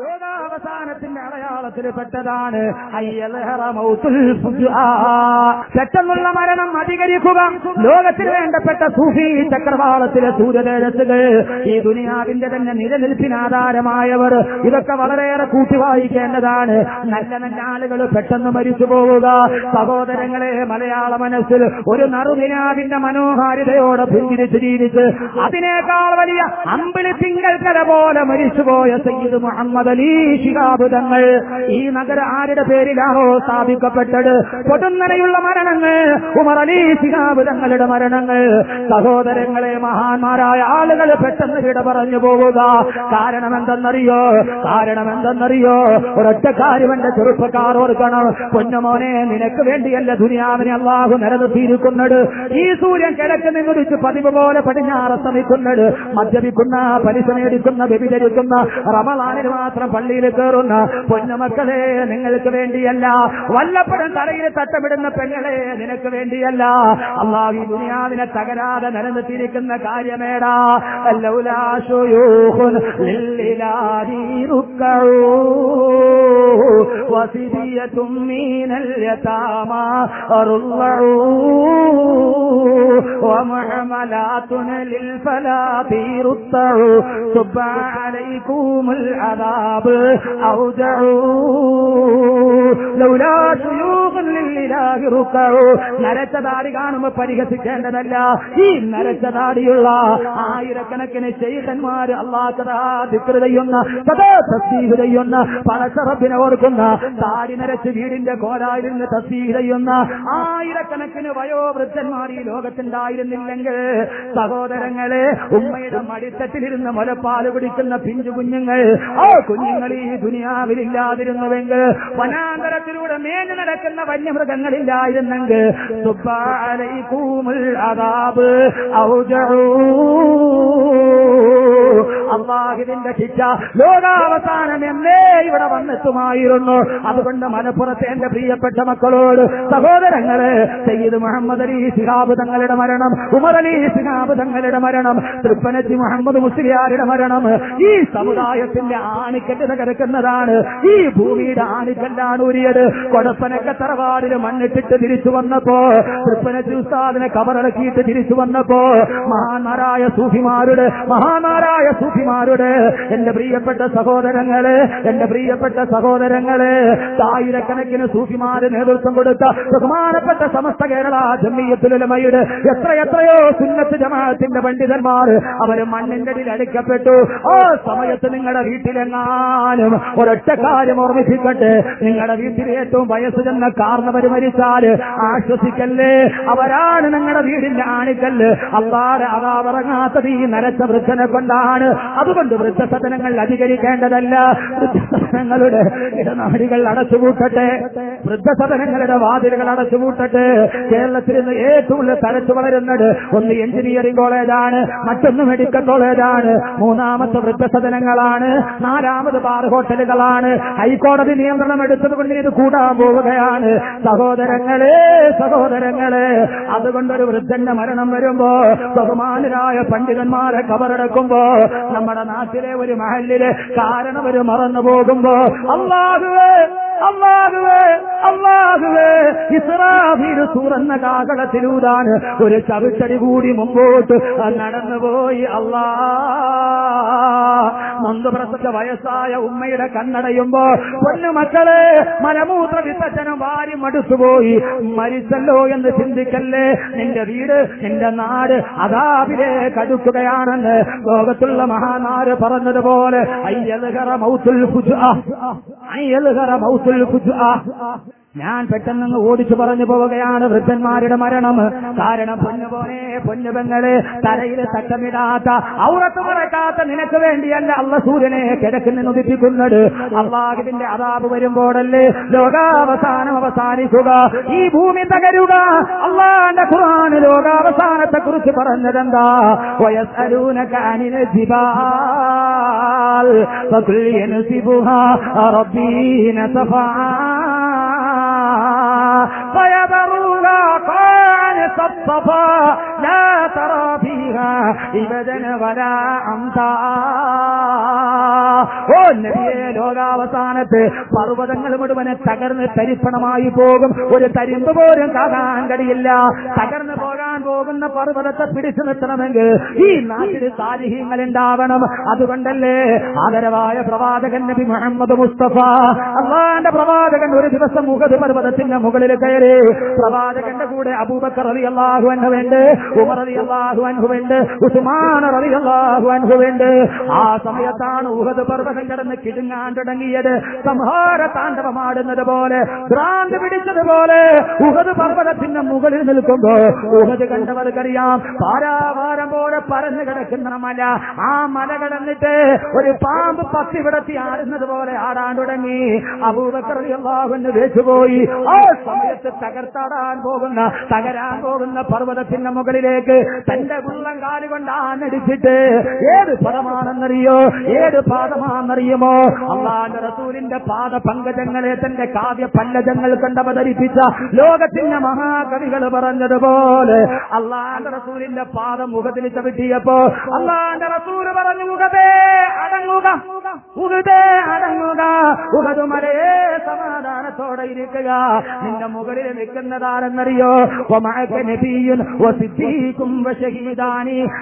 ലോകാവസാനത്തിന്റെ അടയാളത്തിൽ പെട്ടതാണ്. പെട്ടെന്നുള്ള മരണം അധികരിക്കുക. ലോകത്തിൽ വേണ്ടപ്പെട്ട സൂഫി ചക്രവാളത്തിലെ സൂര്യതേജസ്സുകൾ ഈ ദുനിയാവിന്റെ തന്നെ നിലനിൽപ്പിന് ആധാരമായവർ. ഇതൊക്കെ വളരെയേറെ കൂട്ടി വായിക്കേണ്ടതാണ്. നല്ല നല്ല ആളുകൾ പെട്ടെന്ന് മരിച്ചു പോവുക. സഹോദരങ്ങളെ മലയാള മനസ്സിൽ ഒരു നറുദിനാവിന്റെ മനോഹാരിതയോടെ പുഞ്ചിരിച്ച് ജീവിച്ച് അതിനേക്കാൾ വലിയ അമ്പിളി തിങ്കൽക്കര പോലെ മരിച്ചുപോയ സയ്യിദ് മുഹമ്മദ് അലി ശിഹാബ് തങ്ങൾ. ഈ നഗര ആരുടെ പേരിലാണോ സ്ഥാപിക്കപ്പെട്ടത്? പൊടുന്നനെയുള്ള മരണങ്ങൾ ഉമർ അലി ശിഹാബ് തങ്ങളുടെ മരണങ്ങൾ. സഹോദരങ്ങളെ മഹാന്മാരായ ആളുകൾ പെട്ടെന്ന് വിട പറഞ്ഞു പോവുക കാരണം എന്തെന്നറിയോ കാരണം എന്തെന്നറിയോ ഒരൊറ്റ കാര്യം എന്റെ ചെറുപ്പക്കാർ ഓർക്കണം. പൊന്നമോനെ നിനക്ക് വേണ്ടിയല്ല ദുനിയാവിനെ അള്ളാഹു നിലനിർത്തിയിരിക്കുന്നത്. ഈ സൂര്യൻ കിഴക്ക് നിന്നുടിച്ച് പതിവ് പോലെ പടിഞ്ഞാറ് ശ്രമിക്കുന്നത് മദ്യപിക്കുന്ന പലിശ മേടിക്കുന്ന വ്യഭിചരിക്കുന്ന റമലാനിന് മാത്രം പള്ളിയിൽ കയറുന്ന പൊന്നുമക്കളെ നിങ്ങൾക്ക് വേണ്ടിയല്ല വല്ലപ്പോഴും തലയിൽ തട്ടമിടുന്ന പെങ്ങളെ നിനക്ക് വേണ്ടിയല്ല അള്ളാഹു ഈ ദുനിയാവിനെ തകരാതെ നിലനിർത്തിയിരിക്കുന്ന കാര്യമേടാ ലൗലാശുയൂഹുൻ ലില്ലിലാഹി റുക്കഊ വസിദിയത്തും മീനൽ യതാമാ أرضعوا ومحملات للفلاة رتعوا صب عليكم الشباب أودعوا لولا شيوخ للي നരച്ച താടി കാണുമ്പോ പരിഹസിക്കേണ്ടതല്ല. ഈ നരച്ച താടിയുള്ള ആയിരക്കണക്കിന് ചെയ്തന്മാര് അള്ളാഹ് ചെയ്യുന്ന സദാ ചെയ്യുന്ന പണച്ചറപ്പിനെ ഓർക്കുന്ന താടി നരച്ച് വീടിന്റെ കോലായിരുന്ന് തസ്ബീഹ് ചെയ്യുന്ന ആയിരക്കണക്കിന് വയോവൃദ്ധന്മാർ ഈ ലോകത്തുണ്ടായിരുന്നില്ലെങ്കിൽ സഹോദരങ്ങളെ ഉമ്മയുടെ മടിത്തട്ടിലിരുന്ന് മുലപ്പാൽ കുടിക്കുന്ന പിഞ്ചു കുഞ്ഞുങ്ങൾ ആ കുഞ്ഞുങ്ങൾ ഈ ദുനിയാവിലില്ലാതിരുന്നുവെങ്കിൽ വനാന്തരത്തിലൂടെ മേഞ്ഞു നടക്കുന്ന വന്യമൃഗങ്ങളില്ലായിരുന്നെങ്കിൽ ഔജഊ അള്ളാഹുവിന്റെ ശിക്ഷ ലോകാവസാനം എന്നേ ഇവിടെ വന്നെത്തുമായിരുന്നു. അതുകൊണ്ട് മലപ്പുറത്തെ എന്റെ പ്രിയപ്പെട്ട മക്കളോട് സഹോദരങ്ങളെ സയ്യിദ് മുഹമ്മദ് അലി സിഹാബ് തങ്ങളുടെ മരണം ഉമർ അലി സിഹാബ് തങ്ങളുടെ മരണം തൃപ്പനജി മുഹമ്മദ് മുസ്ലിയാരുടെ മരണം ഈ സമുദായത്തിന്റെ ആണിക്കറ്റ് തകർക്കുന്നതാണ് ഈ ഭൂമിയുടെ ആണിക്കല്ലാണ് ഊരിയത്. കൊടപ്പനക്ക തറവാടിന് മണ്ണിട്ടിട്ട് തിരിച്ചു വന്നപ്പോ തൃപ്പനത്തിൽ ഉസ്താദിനെ കബറടക്കിയിട്ട് തിരിച്ചു വന്നപ്പോ മഹാനാരായ സൂഫിമാരുടെ മഹാനാരായ സൂഫിമാരുടെ എന്റെ പ്രിയപ്പെട്ട സഹോദരങ്ങൾ എന്റെ പ്രിയപ്പെട്ട സഹോദരങ്ങൾ ആയിരക്കണക്കിന് സൂഫിമാര് നേതൃത്വം കൊടുത്ത ബഹുമാനപ്പെട്ട സമസ്ത കേരള ജമ്മിയത്തിലുലമയുടെ എത്ര എത്രയോ സുന്നത്ത് ജമാഅത്തിന്റെ പണ്ഡിതന്മാർ അവർ മണ്ണിന്റെ അടിക്കപ്പെട്ടു. ആ സമയത്ത് നിങ്ങളുടെ വീട്ടിലെങ്ങാനും ഒരൊറ്റ കാര്യം ഓർമ്മിപ്പിക്കട്ടെ. നിങ്ങളുടെ വീട്ടിൽ ഏറ്റവും വയസ്സ് ചെന്ന കാർന്നവര് മരിച്ചാൽ ആശ്വസിക്കല്ലേ? അവരാണ് നിങ്ങളുടെ വീടിന്റെ ആണിക്കല്ല്. അള്ളാടെ അതാവറങ്ങാത്തത് ഈ നരച്ച വൃദ്ധനെ കൊണ്ടാണ്. അതുകൊണ്ട് വൃദ്ധസദനങ്ങൾ അധികരിക്കേണ്ടതല്ല. വൃദ്ധസദനങ്ങളുടെ ഇടനാടികൾ അടച്ചുപൂട്ടട്ടെ. വൃദ്ധസദനങ്ങളുടെ വാതിലുകൾ അടച്ചുപൂട്ടട്ടെ. കേരളത്തിൽ നിന്ന് ഏറ്റവും തലച്ചു വളരുന്നത് ഒന്ന് എഞ്ചിനീയറിംഗ് കോളേജാണ്. മറ്റൊന്ന് മെഡിക്കൽ കോളേജാണ്. മൂന്നാമത്തെ വൃദ്ധസദനങ്ങളാണ്. നാലാമത് ബാർ ഹോട്ടലുകളാണ്. ഹൈക്കോടതി നിയന്ത്രണം എടുത്തത് കൊണ്ട് ഇത് കൂടാൻ പോവുകയാണ്. സഹോദരങ്ങളെ സഹോദരങ്ങളെ. അതുകൊണ്ടൊരു വൃദ്ധന്റെ മരണം വരുമ്പോ ബഹുമാനരായ പണ്ഡിതന്മാരെ കബറടക്കുമ്പോ നമ്മുടെ നാട്ടിലെ ഒരു മഹലിൽ കാരണം ഒരു മറന്നു പോകുമ്പോ അള്ളാഹുവേ അള്ളാഹുവേ അള്ളാഹുവേ ഇസ്രാഫീൽ തുറന്ന കാകളത്തിലൂടാൻ ഒരു ചവിട്ടടി കൂടി മുമ്പോട്ട് നടന്നുപോയി അള്ളാ നന്ദപ്രസച്ച വയസ്സായ ഉമ്മയുടെ കണ്ണടയുമ്പോ പൊന്നു മക്കളെ മലമൂത്ര വിസർജനം വാരി മടുത്തുപോയി മരിച്ചല്ലോ എന്ന് ചിന്തിക്കല്ലേ? നിന്റെ വീട് നിന്റെ നാട് അതാവിലെ കടുക്കുകയാണെന്ന് ലോകത്തുള്ള മഹാനാര് പറഞ്ഞതുപോലെ അയ്യൽഹറ മൗത്തുൽ 我来负责啊啊！ഞാൻ പെട്ടെന്ന് ഓടിച്ചു പറഞ്ഞു പോവുകയാണ് വൃദ്ധന്മാരുടെ മരണം. കാരണം പൊന്നുപോലെ പൊന്നുപെങ്ങളെ തലയിൽ തട്ടമിടാത്ത ഔറത്ത് മറക്കാത്ത നിനക്ക് വേണ്ടിയല്ല അള്ള സൂര്യനെ കിഴക്കിൽ നിന്ന് ഉദിപ്പിക്കുന്നത്. അള്ളാഹുവിന്റെ അതാപ് വരുമ്പോഴല്ലേ ലോകാവസാനം അവസാനിക്കുക. ഈ ഭൂമി തകരുക. അള്ളാന്റെ ഖുർആൻ ലോകാവസാനത്തെ കുറിച്ച് പറഞ്ഞതെന്താ ജിബാൽ فيبرون قال റബ്ബീ നസഫാ فيذروها قاعا الصفا لا ترى فيها عبدا ولا أمتا ഓ നബിയെ ലോകാവസാനത്ത് പർവ്വതങ്ങൾ മുഴുവനെ തകർന്ന് തരിപ്പണമായി പോകും ഒരു തരിമ്പ് പോലും കാകാൻ കഴിയില്ല തകർന്നു പോകാൻ പോകുന്ന പർവ്വതത്തെ പിടിച്ചു നിർത്തണമെങ്കിൽ ഈ നാട്ടിൽ സാരിഹ്യങ്ങൾ ഉണ്ടാവണം അതുകൊണ്ടല്ലേ ആദരവായ പ്രവാചകൻ നബി മുഹമ്മദ് മുസ്തഫ അള്ളാന്റെ പ്രവാചകൻ ഒരു ദിവസം മുഖത് പർവ്വതത്തിന്റെ മുകളിൽ കയറി പ്രവാചകന്റെ കൂടെ അബൂബക്കർ അലി അള്ളാഹു ഉമർ അലി അള്ളാഹു ഉസ്മാൻ അലി അള്ളാഹു ആ സമയത്താണ് ഉഹദ് പർവതം കിടന്ന് കിടുങ്ങാൻ തുടങ്ങിയത്. സംഹാര താണ്ഡവമാടുന്നത് പോലെ ഭ്രാന്ത് പിടിച്ചതുപോലെ ഉഹദ് പർവതത്തിന്റെ മുകളിൽ നിൽക്കുമ്പോ ഉഹദ് കണ്ടവർക്കറിയാം പാരാവാരം പോലെ പരന്നു കിടക്കുന്ന മല. ആ മല കടന്നിട്ട് ഒരു പാമ്പ് പത്തി വിടത്തി ആടുന്നത് പോലെ ആടാൻ തുടങ്ങി. അബൂബക്കറിയാഹുന്ന് വെച്ചുപോയി ആ സമയത്ത് തകർത്താടാൻ പോകുന്ന തകരാൻ പോകുന്ന പർവതത്തിന്റെ മുകളിലേക്ക് തന്റെ ഉള്ളം കാലുകൊണ്ട് ആനടിച്ചിട്ട് ഏത് പദമാണെന്നറിയോ? ഏത് പാദമാണെന്നറിയുമോ? അള്ളാന്റെ റസൂലിന്റെ പാദ പങ്കജങ്ങളെ തന്റെ കാവ്യ പല്ലജങ്ങൾ കണ്ടവതരിപ്പിച്ച ലോകത്തിന്റെ മഹാകവികൾ പറഞ്ഞതുപോലെ അള്ളാന്റെ റസൂലിന്റെ പാദം മുഖത്തിൽ ചവിട്ടിയപ്പോ അള്ളാന്റെ റസൂൽ പറഞ്ഞു മുഖതേ അടങ്ങുക മുഖതേ അടങ്ങുക മുഖതുമലയെ സമാധാനത്തോടെ ഇരിക്കുക. നിന്റെ മുകളിൽ നിൽക്കുന്നതാരെന്നറിയോ നബിയും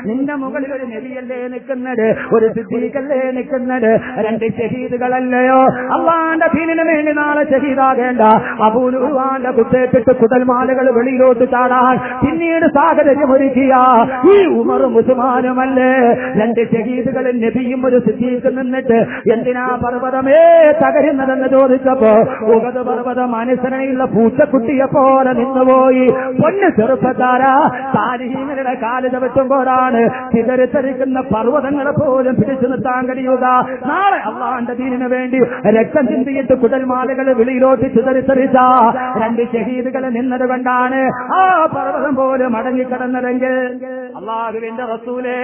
നിന്റെ മുകളിൽ ഒരു നബിയല്ലേ നിൽക്കുന്നത്? ഒരു സിദ്ദീഖല്ലേ നിൽക്കുന്നത്? രണ്ട് ഷഹീദുകളല്ലയോ അള്ളാന്റെ ഭീനിന് വേണ്ടി നാളെ ഷഹീദാകേണ്ട അബൂലുവാന്റെ കുത്തേറ്റിട്ട് കുതൽമാലകൾ വെളിയിലോട്ട് ചാടാൻ പിന്നീട് സാഹചര്യം ഒരുക്കിയ ഈ ഉമറും ഉസ്മാനുമല്ലേ രണ്ട് ഷഹീദുകളും നബിയും ഒരു സിദ്ദീഖ് നിന്നിട്ട് എന്തിനാ പർവതമേ തകരുന്നതെന്ന് ചോദിച്ചപ്പോ ഉഗത് പർവതം അനുസരണയുള്ള പൂച്ചക്കുട്ടിയെ പോലെ നിന്നുപോയി. പൊന്ന് ചെറുപ്പക്കാരാ താലിഹീനരുടെ കാൽ ചവിട്ടുമ്പോഴാണ് ചിതറിത്തെറിക്കുന്ന പർവതങ്ങളെ പോലും പിടിച്ചു നിർത്താൻ കഴിയുക. നാളെ അള്ളാന്റെ ദീനിനു വേണ്ടി രക്തം ചിന്തിയിട്ട് കുടൽമാലകൾ വിളിയിലോട്ട് ചിതറിത്തെറിച്ച രണ്ട് ഷഹീദുകൾ നിന്നത് കൊണ്ടാണ് ആ പർവതം പോലും അടങ്ങിക്കിടന്നതെങ്കിൽ. അള്ളാഹുവിന്റെ റസൂലേ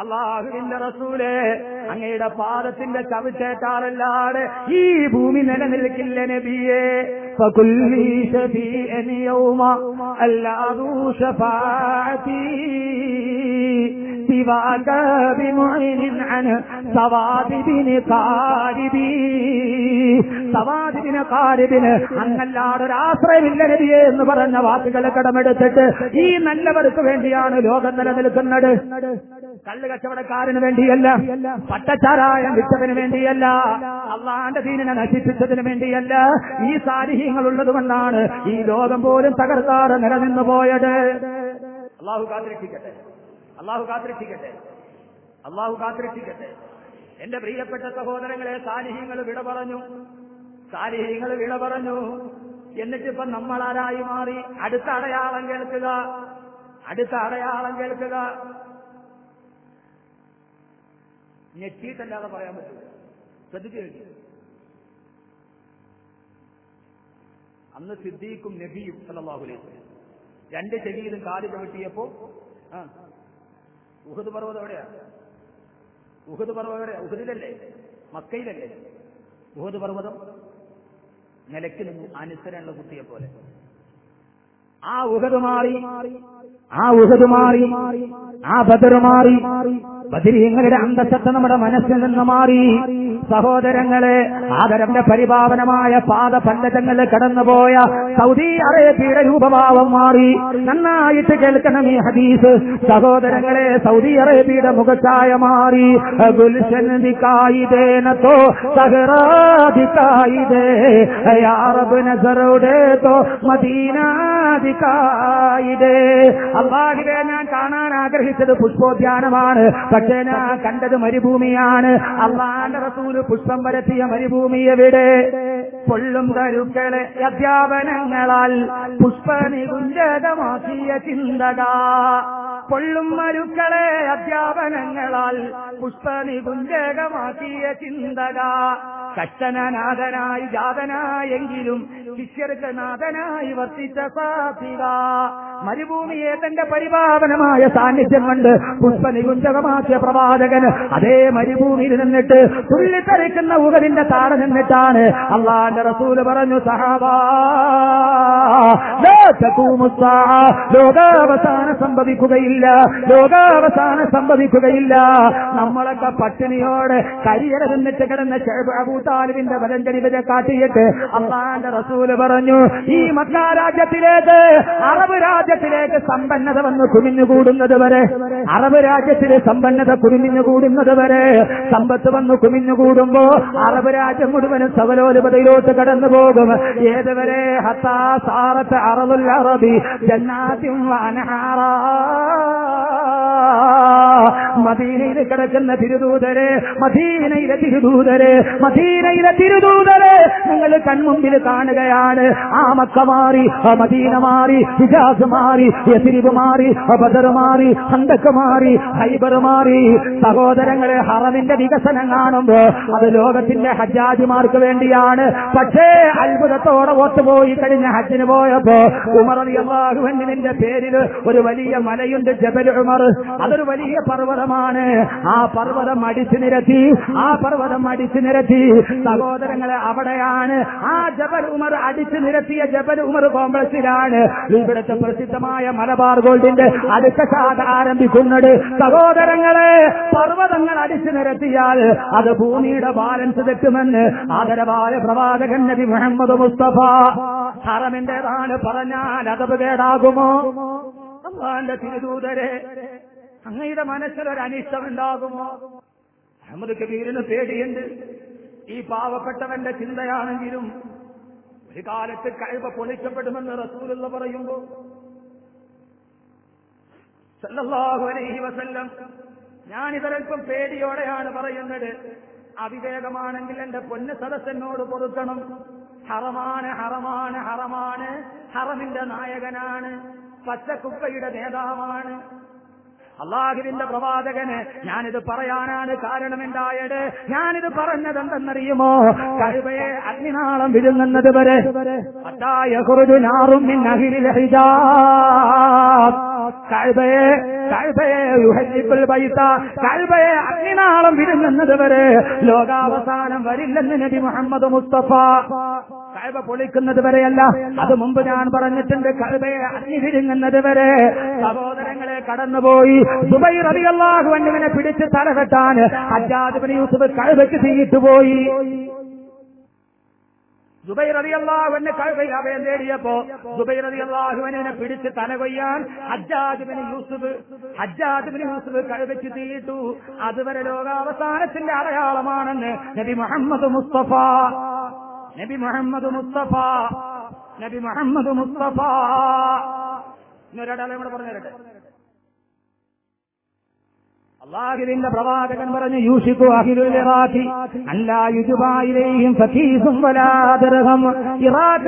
അള്ളാഹുവിന്റെ റസൂലെ അങ്ങയുടെ പാദത്തിന്റെ ചവിട്ടേറ്റാറല്ലാതെ ഈ ഭൂമി നിലനിൽക്കില്ല നബിയെ. അല്ലാതൂഷ شفيئا يوم العذ شفاعتي سواك بمعين عن سواد بن قاربي സവാദ് ബിൻ ഖാരിബിന് അങ്ങല്ലാതെ ഒരു ആശ്രയമില്ല നബിയെ എന്ന് പറഞ്ഞ വാക്കുകളെ കടമെടുത്തിട്ട് ഈ നല്ലവർക്ക് വേണ്ടിയാണ് ലോകം നിലനിൽക്കുന്നത് കള്ളു കച്ചവടക്കാരന് വേണ്ടിയല്ല പട്ടച്ചാരായം വിറ്റതിന് വേണ്ടിയല്ല അള്ളാന്റെ ദീനിനെ നശിപ്പിച്ചതിന് വേണ്ടിയല്ല ഈ സാരിഹ്യങ്ങൾ ഉള്ളത് കൊണ്ടാണ് ഈ ലോകം പോലും തകർത്താറ് നിലനിന്നു പോയത് അള്ളാഹു കാത്തിരക്ഷിക്കട്ടെ അള്ളാഹു കാത്തിരക്ഷിക്കട്ടെ. അള്ളാഹു കാത്തിരക്ഷിക്കട്ടെ. എന്റെ പ്രിയപ്പെട്ട സഹോദരങ്ങളെ സാലിഹ്യങ്ങൾ വിട പറഞ്ഞു. സാലിഹ്യങ്ങൾ വിട പറഞ്ഞു. എന്നിട്ടിപ്പം നമ്മൾ ആരായി മാറി? അടുത്ത അടയാളം കേൾക്കുക. അടുത്ത അടയാളം കേൾക്കുക. ഞെട്ടിയിട്ടല്ലാതെ പറയാൻ പറ്റില്ല. ശ്രദ്ധിച്ചു കഴിഞ്ഞു അന്ന് സിദ്ദീഖും നബിയും അല്ലാഹുലേ രണ്ട് ചെവിയിലും കാൽ ചവിട്ടിയപ്പോ ആ ഉഹദ് പർവതം എവിടെയാ? ഉഹദ് പർവതം എവിടെയാ ഉഹദിലല്ലേ? മക്കയിലല്ലേ? ഉഹദ് പർവതം നിലയ്ക്ക് നിന്നു അനുസരണുള്ള കുട്ടിയെ പോലെ ആ ഉഹദ് മാറി ആ ഉഹദ് മാറി ആ ബദർ മാറി ബദിരീങ്ങളുടെ അന്തസ്സത്ത നമ്മുടെ മനസ്സിൽ നിന്ന് മാറി. സഹോദരങ്ങളെ ആദരന്റെ പരിപാവനമായ പാത പണ്ഡിതങ്ങൾ കടന്നുപോയ സൗദി അറേബ്യയുടെ രൂപഭാവം മാറി. നന്നായിട്ട് കേൾക്കണം ഈ ഹദീസ്. സഹോദരങ്ങളെ സൗദി അറേബ്യയുടെ മുഖച്ചായ മാറി. ഗുൽഷൻ അള്ളാഹിനെ ഞാൻ കാണാൻ ആഗ്രഹിച്ചത് പുഷ്പോദ്യാനമാണ്. പക്ഷേ ഞാൻ കണ്ടത് മരുഭൂമിയാണ്. അള്ളാന്റെ റസൂൽ പുഷ്പം വരത്തിയ മരുഭൂമി എവിടെ പൊള്ളും കരുക്കളെ അധ്യാപനങ്ങളാൽ പുഷ്പനികുഞ്ചകമാക്കിയ ചിന്തക. പൊള്ളും മരുക്കളെ അധ്യാപനങ്ങളാൽ പുഷ്പനികുഞ്ചകമാക്കിയ ചിന്തക കഷ്ടനാഥനായി ജാതനായെങ്കിലും ശിഷ്യർക്ക് നാഥനായി വർത്തിച്ച സാധിക മരുഭൂമിയെ തന്റെ പരിപാവനമായ സാന്നിധ്യം കൊണ്ട് പുഷ്പനികുഞ്ചകമാക്കിയ പ്രവാചകൻ അതേ മരുഭൂമിയിൽ നിന്നിട്ട് തുള്ളിത്തെറിക്കുന്ന ഉകലിന്റെ താഴെ നിന്നിട്ടാണ് അള്ളാന്റെ റസൂൽ പറഞ്ഞു സഹാബാ. ലോകാവസാനം സംഭവിക്കുകയില്ല ലോകാവസാനം സംഭവിക്കുകയില്ല. നമ്മളൊക്കെ പട്ടിണിയോട് കരിയറ നിന്നിട്ട് കിടന്ന അബൂതാലിബിന്റെ വലഞ്ചരിവരെ കാട്ടിയിട്ട് അള്ളാന്റെ റസൂൽ പറഞ്ഞു ഈ മക്കാരാജ്യത്തിലേക്ക് അറബ് രാജ്യത്തിലേക്ക് സമ്പന്നത വന്ന് കുമിഞ്ഞുകൂടുന്നത് വരെ അറബ് രാജ്യത്തിലെ സമ്പന്നത കുമിഞ്ഞുകൂടുന്നത് വരെ സമ്പത്ത് വന്ന് കുമിഞ്ഞുകൂടുമ്പോ അറബ് രാജ്യം മുഴുവനും സവലോലുപതയിലോട്ട് കടന്നു പോകും. ഏതുവരെ? ഹത്താ സാറത്ത് അറബുൽ അറബി ജന്നാത്തിൻ വനഹാറാ മദീനയിൽ കിടക്കുന്ന തിരുദൂതരെ മദീനയിലെ തിരുദൂതരെ മദീനയിലെ തിരുദൂതരെ നിങ്ങൾ കൺമുമ്പിൽ കാണുകയാണ്. ആ മക്ക മാറി ആ മദീന മാറി ഹിജാസ് മാറി യസിരിബ് മാറി ബദർ മാറി ഹന്തക്ക് മാറി ഹൈബർ മാറി. സഹോദരങ്ങളെ ഹറമിന്റെ വികസനം കാണുമ്പോ അത് ലോകത്തിന്റെ ഹജ്ജാജിമാർക്ക് വേണ്ടിയാണ്. പക്ഷേ അത്ഭുതത്തോടെ ഓട്ടുപോയി കഴിഞ്ഞ ഹജ്ജിന് പോയപ്പോ ഉമർ അലി അള്ളാഹുവിന്റെ പേരിൽ ഒരു വലിയ മലയുണ്ട് ജബൽ ഉമർ. അതൊരു വലിയ പർവതമാണ്. ആ പർവതം അടിച്ചു നിരത്തി ആ പർവതം അടിച്ചു നിരത്തി. സഹോദരങ്ങളെ അവിടെയാണ്. ആ ജബൽ ഉമർ അടിച്ചു നിരത്തിയ ജബൽ ഉമർ കോംപ്ലക്സിലാണ്. ഇവിടുത്തെ പ്രസിദ്ധമായ മലബാർ ഗോൾഡിന്റെ അടുത്ത കാത ആരംഭിക്കുന്നത്. സഹോദരങ്ങളെ പർവതങ്ങൾ അടിച്ചു നിരത്തിയാൽ അത് ഭൂമിയുടെ ബാലൻസ് തെറ്റുമെന്ന് ആദരവായ പ്രവാചകൻ നബി മുഹമ്മദ് മുസ്തഫ. ഹറമിന്റേതാണ് പറഞ്ഞാൽ അതവ് കേടാകുമോ? അള്ളാന്റെ തിരുദൂതരെ അങ്ങയുടെ മനസ്സിലൊരനിഷ്ടമുണ്ടാകുമോ അഹമ്മദ് കബീറിന് പേടിയുണ്ട്. ഈ പാവപ്പെട്ടവന്റെ ചിന്തയാണെങ്കിലും ഒരു കാലത്ത് കഴിവ് പൊളിക്കപ്പെടുമെന്ന് റസൂലെന്ന് പറയുമ്പോ സല്ലല്ലാഹു അലൈഹി വസല്ലം പേടിയോടെയാണ് പറയുന്നത്. അവിവേകമാണെങ്കിൽ എന്റെ പൊന്ന് സദസ്സനോട് പൊറുക്കണം. ഹറമാണ് ഹറമാണ് ഹറമാണ്. ഹറമിന്റെ നായകനാണ്. പച്ചക്കുപ്പയുടെ നേതാവാണ്. അള്ളാഹുവിന്റെ പ്രവാചകന് ഞാനിത് പറയാനാണ് കാരണമെന്തായത്? ഞാനിത് പറഞ്ഞത് എന്തെന്നറിയുമോ കഴിവയെ അഗ്നിനാളം വിഴുങ്ങുന്നത് വരെ ഹിജാബ്. കഴുതയെ കഴുതയെ ബൈത്ത കഴുതയെ അഗ്നിനാളം വിഴുങ്ങുന്നത് വരെ ലോകാവസാനം വരില്ലെന്ന് നബി മുഹമ്മദ് മുസ്തഫ. കഴുത പൊളിക്കുന്നത് വരെയല്ല. അത് മുമ്പ് ഞാൻ പറഞ്ഞിട്ടുണ്ട് കഴിവയെ അഗ്നിവിരുങ്ങുന്നത് വരെ. സഹോദരങ്ങളെ കടന്നുപോയി. ദുബൈ റബിയല്ലാഹു അന്നുവിനെ പിടിച്ച് തലകെട്ടാൻ അജാദിബിന് യൂസുഫ് കഴിവയ്ക്ക് തീയിട്ടു പോയി. ദുബൈ റളിയല്ലാഹുവിനെ കഴുകയിൽ അഭയം തേടിയപ്പോ ദുബൈ റളിയല്ലാഹുവിനെ പിടിച്ച് തലകൊയ്യാൻ യൂസഫ് യൂസുഫ് ഇബ്നു യൂസുഫ് കഴുകയ്ക്ക് തീയിട്ടു. അതുവരെ ലോകാവസാനത്തിന്റെ അടയാളമാണെന്ന് നബി മുഹമ്മദ് മുസ്തഫ നബി മുഹമ്മദ് മുസ്തഫ. നബി മുഹമ്മദ് മുസ്തഫ. ഇന്നൊരടയാളം കൂടെ പറഞ്ഞു തരട്ടെ അള്ളാഹുവിന്റെ പ്രവാചകൻ പറഞ്ഞു യൂഷിക്കു ഇറാഖ്.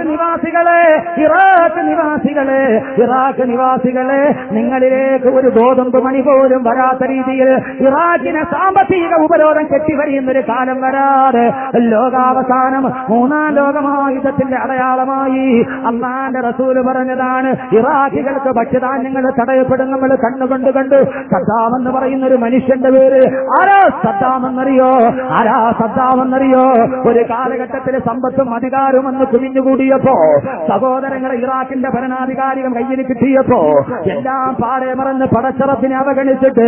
നിവാസികളെ ഇറാഖ് നിവാസികളെ ഇറാഖ് നിവാസികളെ നിങ്ങളിലേക്ക് ഒരു ഗോതമ്പ് മണി പോലും വരാത്ത രീതിയിൽ ഇറാഖിനെ സാമ്പത്തിക ഉപരോധം കെട്ടിവരിയുന്ന ഒരു കാലം വരാതെ ലോകാവസാനം മൂന്നാം ലോകമായുധത്തിന്റെ അടയാളമായി അള്ളാന്റെ റസൂൽ പറഞ്ഞതാണ് ഇറാഖികൾക്ക് ഭക്ഷ്യധാന്യങ്ങൾ തടയപ്പെടും നമ്മൾ കണ്ണുകൊണ്ട് കണ്ടു കഥാമെന്ന് പറയുന്ന ഒരു മനുഷ്യന്റെ പേര് ആരാ സദ്ദാമെന്നറിയോ? ആരാ സദ്ദാമെന്നറിയോ? ഒരു കാലഘട്ടത്തിലെ സമ്പത്തും അധികാരവും എന്ന് കുമിഞ്ഞുകൂടിയപ്പോ സഹോദരങ്ങളെ ഇറാഖിന്റെ ഭരണാധികാരികൾ കയ്യിൽ കിട്ടിയപ്പോ എല്ലാം പാടെ മറന്ന് പടച്ചറപ്പിനെ അവഗണിച്ചിട്ട്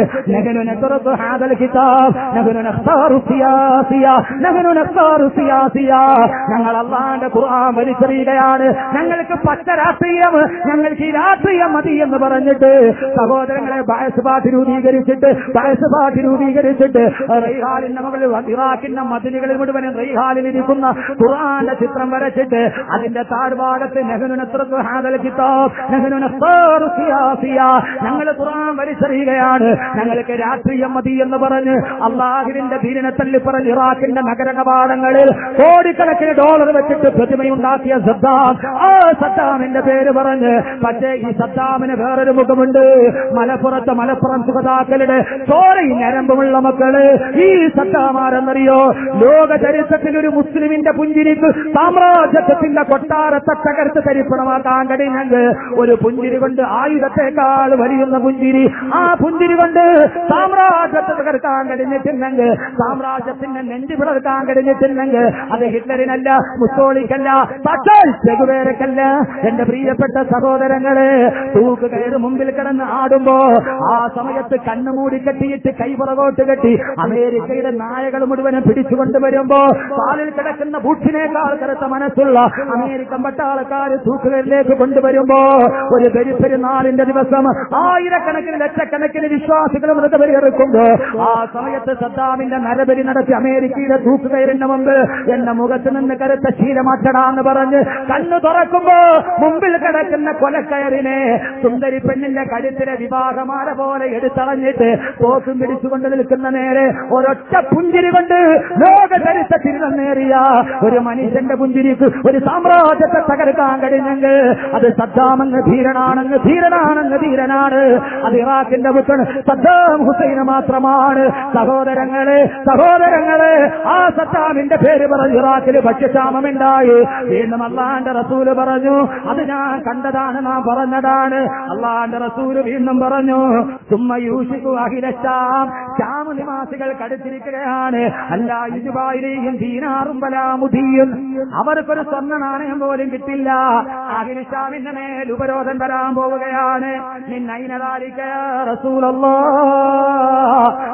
ഞങ്ങൾ അള്ളാന്റെ ഖുർആൻ വലിച്ചെറിയുകയാണ്. ഞങ്ങൾക്ക് പച്ച രാഷ്ട്രീയം ഞങ്ങൾക്ക് ഈ രാഷ്ട്രീയം മതി എന്ന് പറഞ്ഞിട്ട് സഹോദരങ്ങളെ ബായസ് പാർട്ടി രൂപീകരിച്ചിട്ട് ബായസ് രൂപീകരിച്ചിട്ട് റൈഹാലിന്റെ മുകളിൽ ഇറാഖിന്റെ മതിലുകളിൽ മുഴുവനും റൈഹാലിൽ ഇരിക്കുന്ന ഖുറാന്റെ ചിത്രം വരച്ചിട്ട് അതിന്റെ താഴ്ഭാഗത്ത് ഞങ്ങൾ ഖുറാൻ വലിച്ചെറിയുകയാണ്. ഞങ്ങൾക്ക് രാഷ്ട്രീയം മതി എന്ന് പറഞ്ഞ് അള്ളാഹുവിന്റെ ധീരനെ തള്ളി പറഞ്ഞ് ഇറാഖിന്റെ നഗര കവാടങ്ങളിൽ കോടിക്കണക്കിന് ഡോളർ വെച്ചിട്ട് പ്രതിമയുണ്ടാക്കിയ സദ്ദാം. ആ സദ്ദാമിന്റെ പേര് പറഞ്ഞ് പക്ഷേ ഈ സദ്ദാമിന് വേറൊരു മുഖമുണ്ട്. മലപ്പുറത്ത് മലപ്പുറം സുഖതാക്കളുടെ ചോരയും ഞരമ്പുമുള്ള മക്കൾ ഈ സത്താമാരെന്നറിയോ? ലോക ചരിത്രത്തിൽ ഒരു മുസ്ലിമിന്റെ പുഞ്ചിരിക്ക് സാമ്രാജ്യത്വത്തിന്റെ കൊട്ടാരത്തെ തകർത്ത് തരിപ്പണമാക്കാൻ കഴിഞ്ഞത് ഒരു പുഞ്ചിരി കൊണ്ട് ആയുധത്തെക്കാൾ വലിയുന്ന പുഞ്ചിരി. ആ പുഞ്ചിരി കൊണ്ട് സാമ്രാജ്യത്തെ തകർക്കാൻ കഴിഞ്ഞിട്ടുണ്ടെങ്കിൽ സാമ്രാജ്യത്തിന്റെ നെഞ്ചു പിളർക്കാൻ കഴിഞ്ഞിട്ടുണ്ടെങ്കിൽ അത് ഹിറ്റ്ലറിനല്ല മുസ്തോളിക്കല്ല പക്ഷേക്കല്ല എന്റെ പ്രിയപ്പെട്ട സഹോദരങ്ങളെ തൂക്ക് കയറ് മുമ്പിൽ കിടന്ന് ആടുമ്പോ ആ സമയത്ത് കണ്ണുമൂടി കെട്ടിയിട്ട് കൈപുറകോട്ട് കെട്ടി അമേരിക്കയുടെ നായകൾ മുഴുവനും പിടിച്ചുകൊണ്ട് വരുമ്പോ കാലിൽ കിടക്കുന്ന ബുഷിനേക്കാൾ കറുത്ത മനസ്സുള്ള അമേരിക്കൻ പട്ടാളക്കാർ തൂക്കുകളിലേക്ക് കൊണ്ടുവരുമ്പോ ഒരു പെരുപ്പെരുന്നാളിന്റെ ദിവസം ആയിരക്കണക്കിന് ലക്ഷക്കണക്കിന് വിശ്വാസികൾ മൃതബലിയെറുക്കുമ്പോ ആ സമയത്ത് സദ്ദാമിന്റെ നരബലി നടത്തി അമേരിക്കയുടെ തൂക്കുകയറിന്റെ മുമ്പ് എന്റെ മുഖത്ത് നിന്ന് കരുത്ത ശീലമാറ്റടാന്ന് പറഞ്ഞ് കണ്ണു തുറക്കുമ്പോ മുമ്പിൽ കിടക്കുന്ന കൊലക്കയറിനെ സുന്ദരി പെണ്ണിന്റെ കരുത്തിലെ വിവാഹമാല പോലെ എടുത്തളഞ്ഞിട്ട് തോക്കും പിടിച്ചുകൊണ്ട് നിൽക്കുന്ന നേരെ ഒരൊറ്റ പുഞ്ചിരി കൊണ്ട് ലോക ചരിത്രത്തിൽ നേറിയ ഒരു മനുഷ്യന്റെ പുഞ്ചിരിക്ക് ഒരു സാമ്രാജ്യത്തെ തകർക്കാൻ കഴിഞ്ഞെങ്കിൽ അത് സദ്ദാമെന്ന് ധീരനാണെന്ന് ധീരനാണെന്ന് ധീരനാണ്. അത് ഇറാഖിന്റെ പുത്രൻ സദ്ദാം ഹുസൈന് മാത്രമാണ്. സഹോദരങ്ങളെ സഹോദരങ്ങളെ ആ സദ്ദാമിന്റെ പേര് പറഞ്ഞു ഇറാഖിൽ ഭക്ഷ്യക്ഷാമമുണ്ടായി. വീണ്ടും അള്ളാന്റെ റസൂൽ പറഞ്ഞു അത് ഞാൻ കണ്ടതാണ് നാം പറഞ്ഞതാണ്. അള്ളാന്റെ റസൂൽ വീണ്ടും പറഞ്ഞു ചുമ്മ യൂഷിക്കു അഖിലശാം ശ്യാമ നിവാസികൾ കടുത്തിരിക്കുകയാണ്. അല്ല ഇജുബായിലെയും ദീനാറും ബലാമുദീയും. അവർക്കൊരു സ്വർണ നാണയം പോലും കിട്ടില്ല. അഖിലിഷാമിന്റെ മേൽ ഉപരോധം വരാൻ പോവുകയാണ്.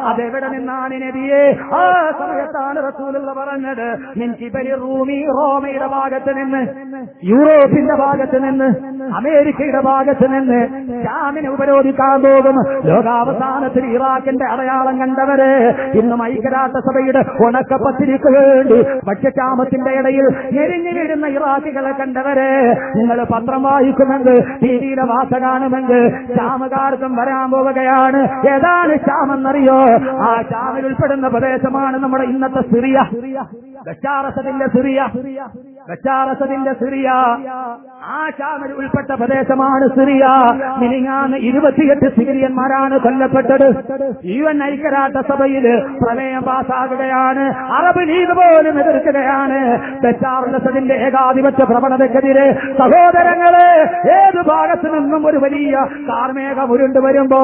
അതെവിടെ നിന്നാണ് നബിയെ? ആ സമയത്താണ് റസൂലുള്ള പറഞ്ഞത്. നിൻ കിബരി റൂമി റോമയുടെ ഭാഗത്ത് നിന്ന് യൂറോപ്പിന്റെ ഭാഗത്ത് നിന്ന്. അമേരിക്കയുടെ ഭാഗത്ത് നിന്ന് ഷാമിനെ ഉപരോധിക്കാൻ പോകും ലോകാവസാനത്തിൽ ഇറാഖിന്റെ അടയാളം കണ്ടവര് ഇന്നും ഐക്യരാഷ്ട്രസഭയുടെ ഉണക്കപ്പത്തിരിക്ക് വേണ്ടി ഭക്ഷ്യക്ഷാമത്തിന്റെ ഇടയിൽ ഞെരിഞ്ഞു വീഴുന്ന ഇറാഖികളെ കണ്ടവരെ നിങ്ങൾ പത്രം വായിക്കുമെങ്കിൽ ടിവിയിലെ വാർത്ത കാണുമെങ്കിൽ ക്ഷാമകാർക്കും വരാൻ പോവുകയാണ്. ഏതാണ് ക്ഷാമെന്നറിയോ? ആ ക്ഷാമിൽ ഉൾപ്പെടുന്ന പ്രദേശമാണ് നമ്മുടെ ഇന്നത്തെ സിറിയ. ബഷാറസത്തിന്റെ സിറിയ. ബഷാറസത്തിന്റെ സിറിയ. ആ ക്ഷാമിൽ ഉൾപ്പെട്ട പ്രദേശമാണ് സിറിയ. മിനിങ്ങാന്ന് ഇരുപത്തിയെട്ട് സിറിയന്മാരാണ് കൊല്ലപ്പെട്ടത്. ഈവൻ ഐക്യരാഷ്ട്ര സഭയിൽ പ്രമേയം പാസ്സാകുകയാണ് അറബ് ലീഗ് പോലും എതിർക്കുകയാണ്. ബഷാറസത്തിന്റെ ഏകാധിപത്യ പ്രവണതയ്ക്കെതിരെ സഹോദരങ്ങൾ ഏത് ഭാഗത്തു നിന്നും ഒരു വലിയ കാർമേഘം ഉരുണ്ടു വരുമ്പോ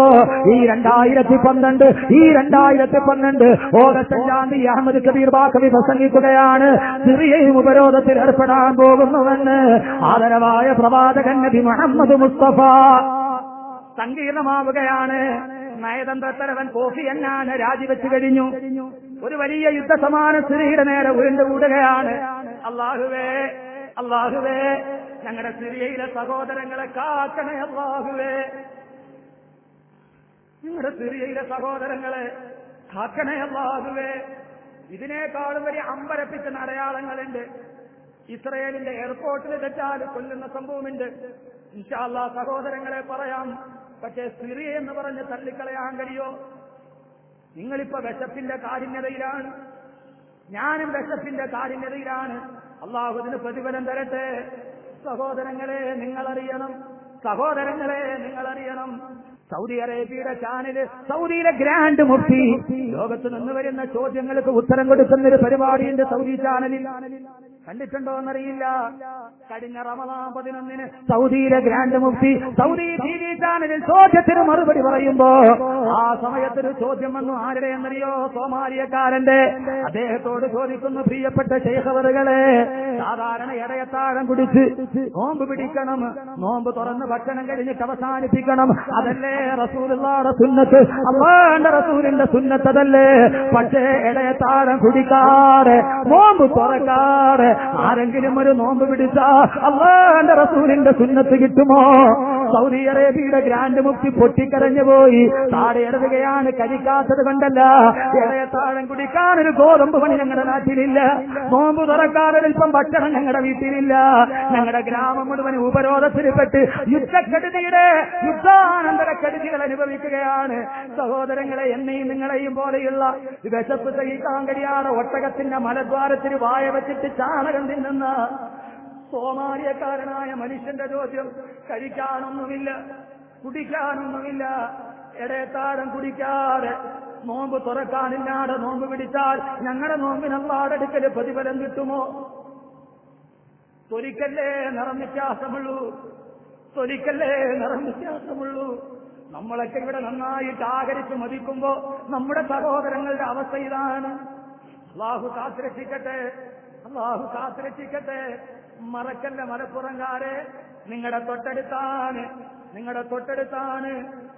ഈ രണ്ടായിരത്തി പന്ത്രണ്ട് ഈ രണ്ടായിരത്തി പന്ത്രണ്ട് ഓഗസ്റ്റ് അഞ്ചാം അഹമ്മദ് കബീർ ബാക്കവി പ്രസംഗിക്കുകയാണ്. സിറിയയും ഉപരോധത്തിൽ ഏർപ്പെടാൻ പോകുന്നുവെന്ന് ആദരവായ പ്രവാചകൻ നബി മുഹമ്മദ് മുസ്തഫ. സങ്കീർണമാവുകയാണ്. നയതന്ത്രത്തലവൻ കോഫി എന്നാണ് രാജിവെച്ചു കഴിഞ്ഞു. ഒരു വലിയ യുദ്ധസമാന സ്ത്രീയുടെ നേരെ ഉരുണ്ടുകൂടുകയാണ്. അള്ളാഹുവേ അള്ളാഹുവേ ഞങ്ങളുടെ സിറിയയിലെ സഹോദരങ്ങളെ കാക്കണേ അള്ളാഹുവേ ഞങ്ങളുടെ സിറിയയിലെ സഹോദരങ്ങളെ കാക്കണേ അള്ളാഹുവേ ഇതിനേക്കാളും വലിയ അമ്പരപ്പിക്കുന്ന അടയാളങ്ങളുണ്ട്. ഇസ്രയേലിന്റെ എയർപോർട്ടിൽ തെറ്റാൽ കൊല്ലുന്ന സംഭവമുണ്ട്. ഇൻഷാല്ലാ സഹോദരങ്ങളെ പറയാം പക്ഷേ സിറിയ എന്ന് പറഞ്ഞ് തള്ളിക്കളയാൻ കഴിയോ? നിങ്ങളിപ്പോ വിശപ്പിന്റെ കാഠിന്യതയിലാണ്. ഞാനും വിശപ്പിന്റെ കാഠിന്യതയിലാണ്. അള്ളാഹുദിന് പ്രതിഫലം തരട്ടെ. സഹോദരങ്ങളെ നിങ്ങളറിയണം. സഹോദരങ്ങളെ നിങ്ങളറിയണം. സൗദി അറേബ്യയുടെ ചാനൽ സൗദിയിലെ ഗ്രാൻഡ് മുഫ്തി. ലോകത്ത് നിന്ന് വരുന്ന ചോദ്യങ്ങൾക്ക് ഉത്തരം കൊടുക്കുന്ന ഒരു പരിപാടിയുണ്ട് സൗദി ചാനലിൽ. കണ്ടിട്ടുണ്ടോ എന്നറിയില്ല. കഴിഞ്ഞ റമദാൻ പതിനൊന്നിന് സൗദിയിലെ ഗ്രാൻഡ് മുഫ്തി സൗദി ടി വി ചാനലിൽ ചോദ്യത്തിന് മറുപടി പറയുമ്പോ ആ സമയത്തൊരു ചോദ്യം വന്നു. ആരുടെ എന്നറിയോ? സോമാലിയക്കാരന്റെ. അദ്ദേഹത്തോട് ചോദിക്കുന്നു പ്രിയപ്പെട്ട ശേഖവറുകളെ സാധാരണ ഇടയത്താഴം കുടിച്ച് നോമ്പ് പിടിക്കണം. നോമ്പ് തുറന്ന് ഭക്ഷണം കഴിഞ്ഞിട്ട് അവസാനിപ്പിക്കണം. അതല്ലേ റസൂലുള്ളാടെ സുന്നത്ത്? അള്ളാന്റെ റസൂലിന്റെ സുന്നത്തതല്ലേ പക്ഷേ ഇടയത്താഴം കുടിക്കാതെ നോമ്പ് തുറക്കാതെ ആരെങ്കിലും ഒരു നോമ്പ് പിടിച്ചാ അള്ളാന്റെ റസൂലിന്റെ സുന്നത്ത് കിട്ടുമോ? സൗദി അറേബ്യയുടെ ഗ്രാൻഡ് മുക്തി പൊട്ടിക്കരഞ്ഞു പോയി. താഴെ ഇടതുകയാണ് കഴിക്കാത്തത് കൊണ്ടല്ല. താഴം കുടിക്കാൻ ഒരു ഗോതമ്പ് പണി ഞങ്ങളുടെ നാട്ടിലില്ല. നോമ്പ് തുറക്കാതെ ഇപ്പം ഭക്ഷണം ഞങ്ങളുടെ വീട്ടിലില്ല. ഞങ്ങളുടെ ഗ്രാമം മുഴുവൻ ഉപരോധത്തിൽപ്പെട്ട് യുദ്ധക്കെടുതിയുടെ യുദ്ധാനന്തര കെടുതികൾ അനുഭവിക്കുകയാണ്. സഹോദരങ്ങളെ എന്നെയും നിങ്ങളെയും പോലെയുള്ള വിശപ്പ് സഹിക്കാൻ കഴിയാതെ ഒട്ടകത്തിന്റെ മലദ്വാരത്തിന് വായ വെച്ചിട്ട് ചാണകം തിന്നുന്ന സോമാലിയക്കാരനായ മനുഷ്യന്റെ ചോദ്യം കഴിക്കാനൊന്നുമില്ല കുടിക്കാനൊന്നുമില്ല ഇടയത്താഴം കുടിക്കാതെ നോമ്പ് തുറക്കാനില്ലാതെ നോമ്പ് പിടിച്ചാൽ ഞങ്ങളുടെ നോമ്പിന് അള്ളാടെടുക്കൽ പ്രതിഫലം കിട്ടുമോ? തൊലിക്കല്ലേ നിറം വ്യത്യാസമുള്ളൂ തൊലിക്കല്ലേ നിറം വ്യത്യാസമുള്ളൂ. നമ്മളൊക്കെ ഇവിടെ നന്നായിട്ട് ആകരിച്ച് മതിക്കുമ്പോ നമ്മുടെ സഹോദരങ്ങളുടെ അവസ്ഥ ഇതാണ്. അള്ളാഹു കാത്തിരക്ഷിക്കട്ടെ അള്ളാഹു കാത്തിരക്ഷിക്കട്ടെ. മറക്കല്ല മലപ്പുറങ്കാരെ നിങ്ങളുടെ തൊട്ടടുത്താണ് നിങ്ങളുടെ തൊട്ടടുത്താണ്.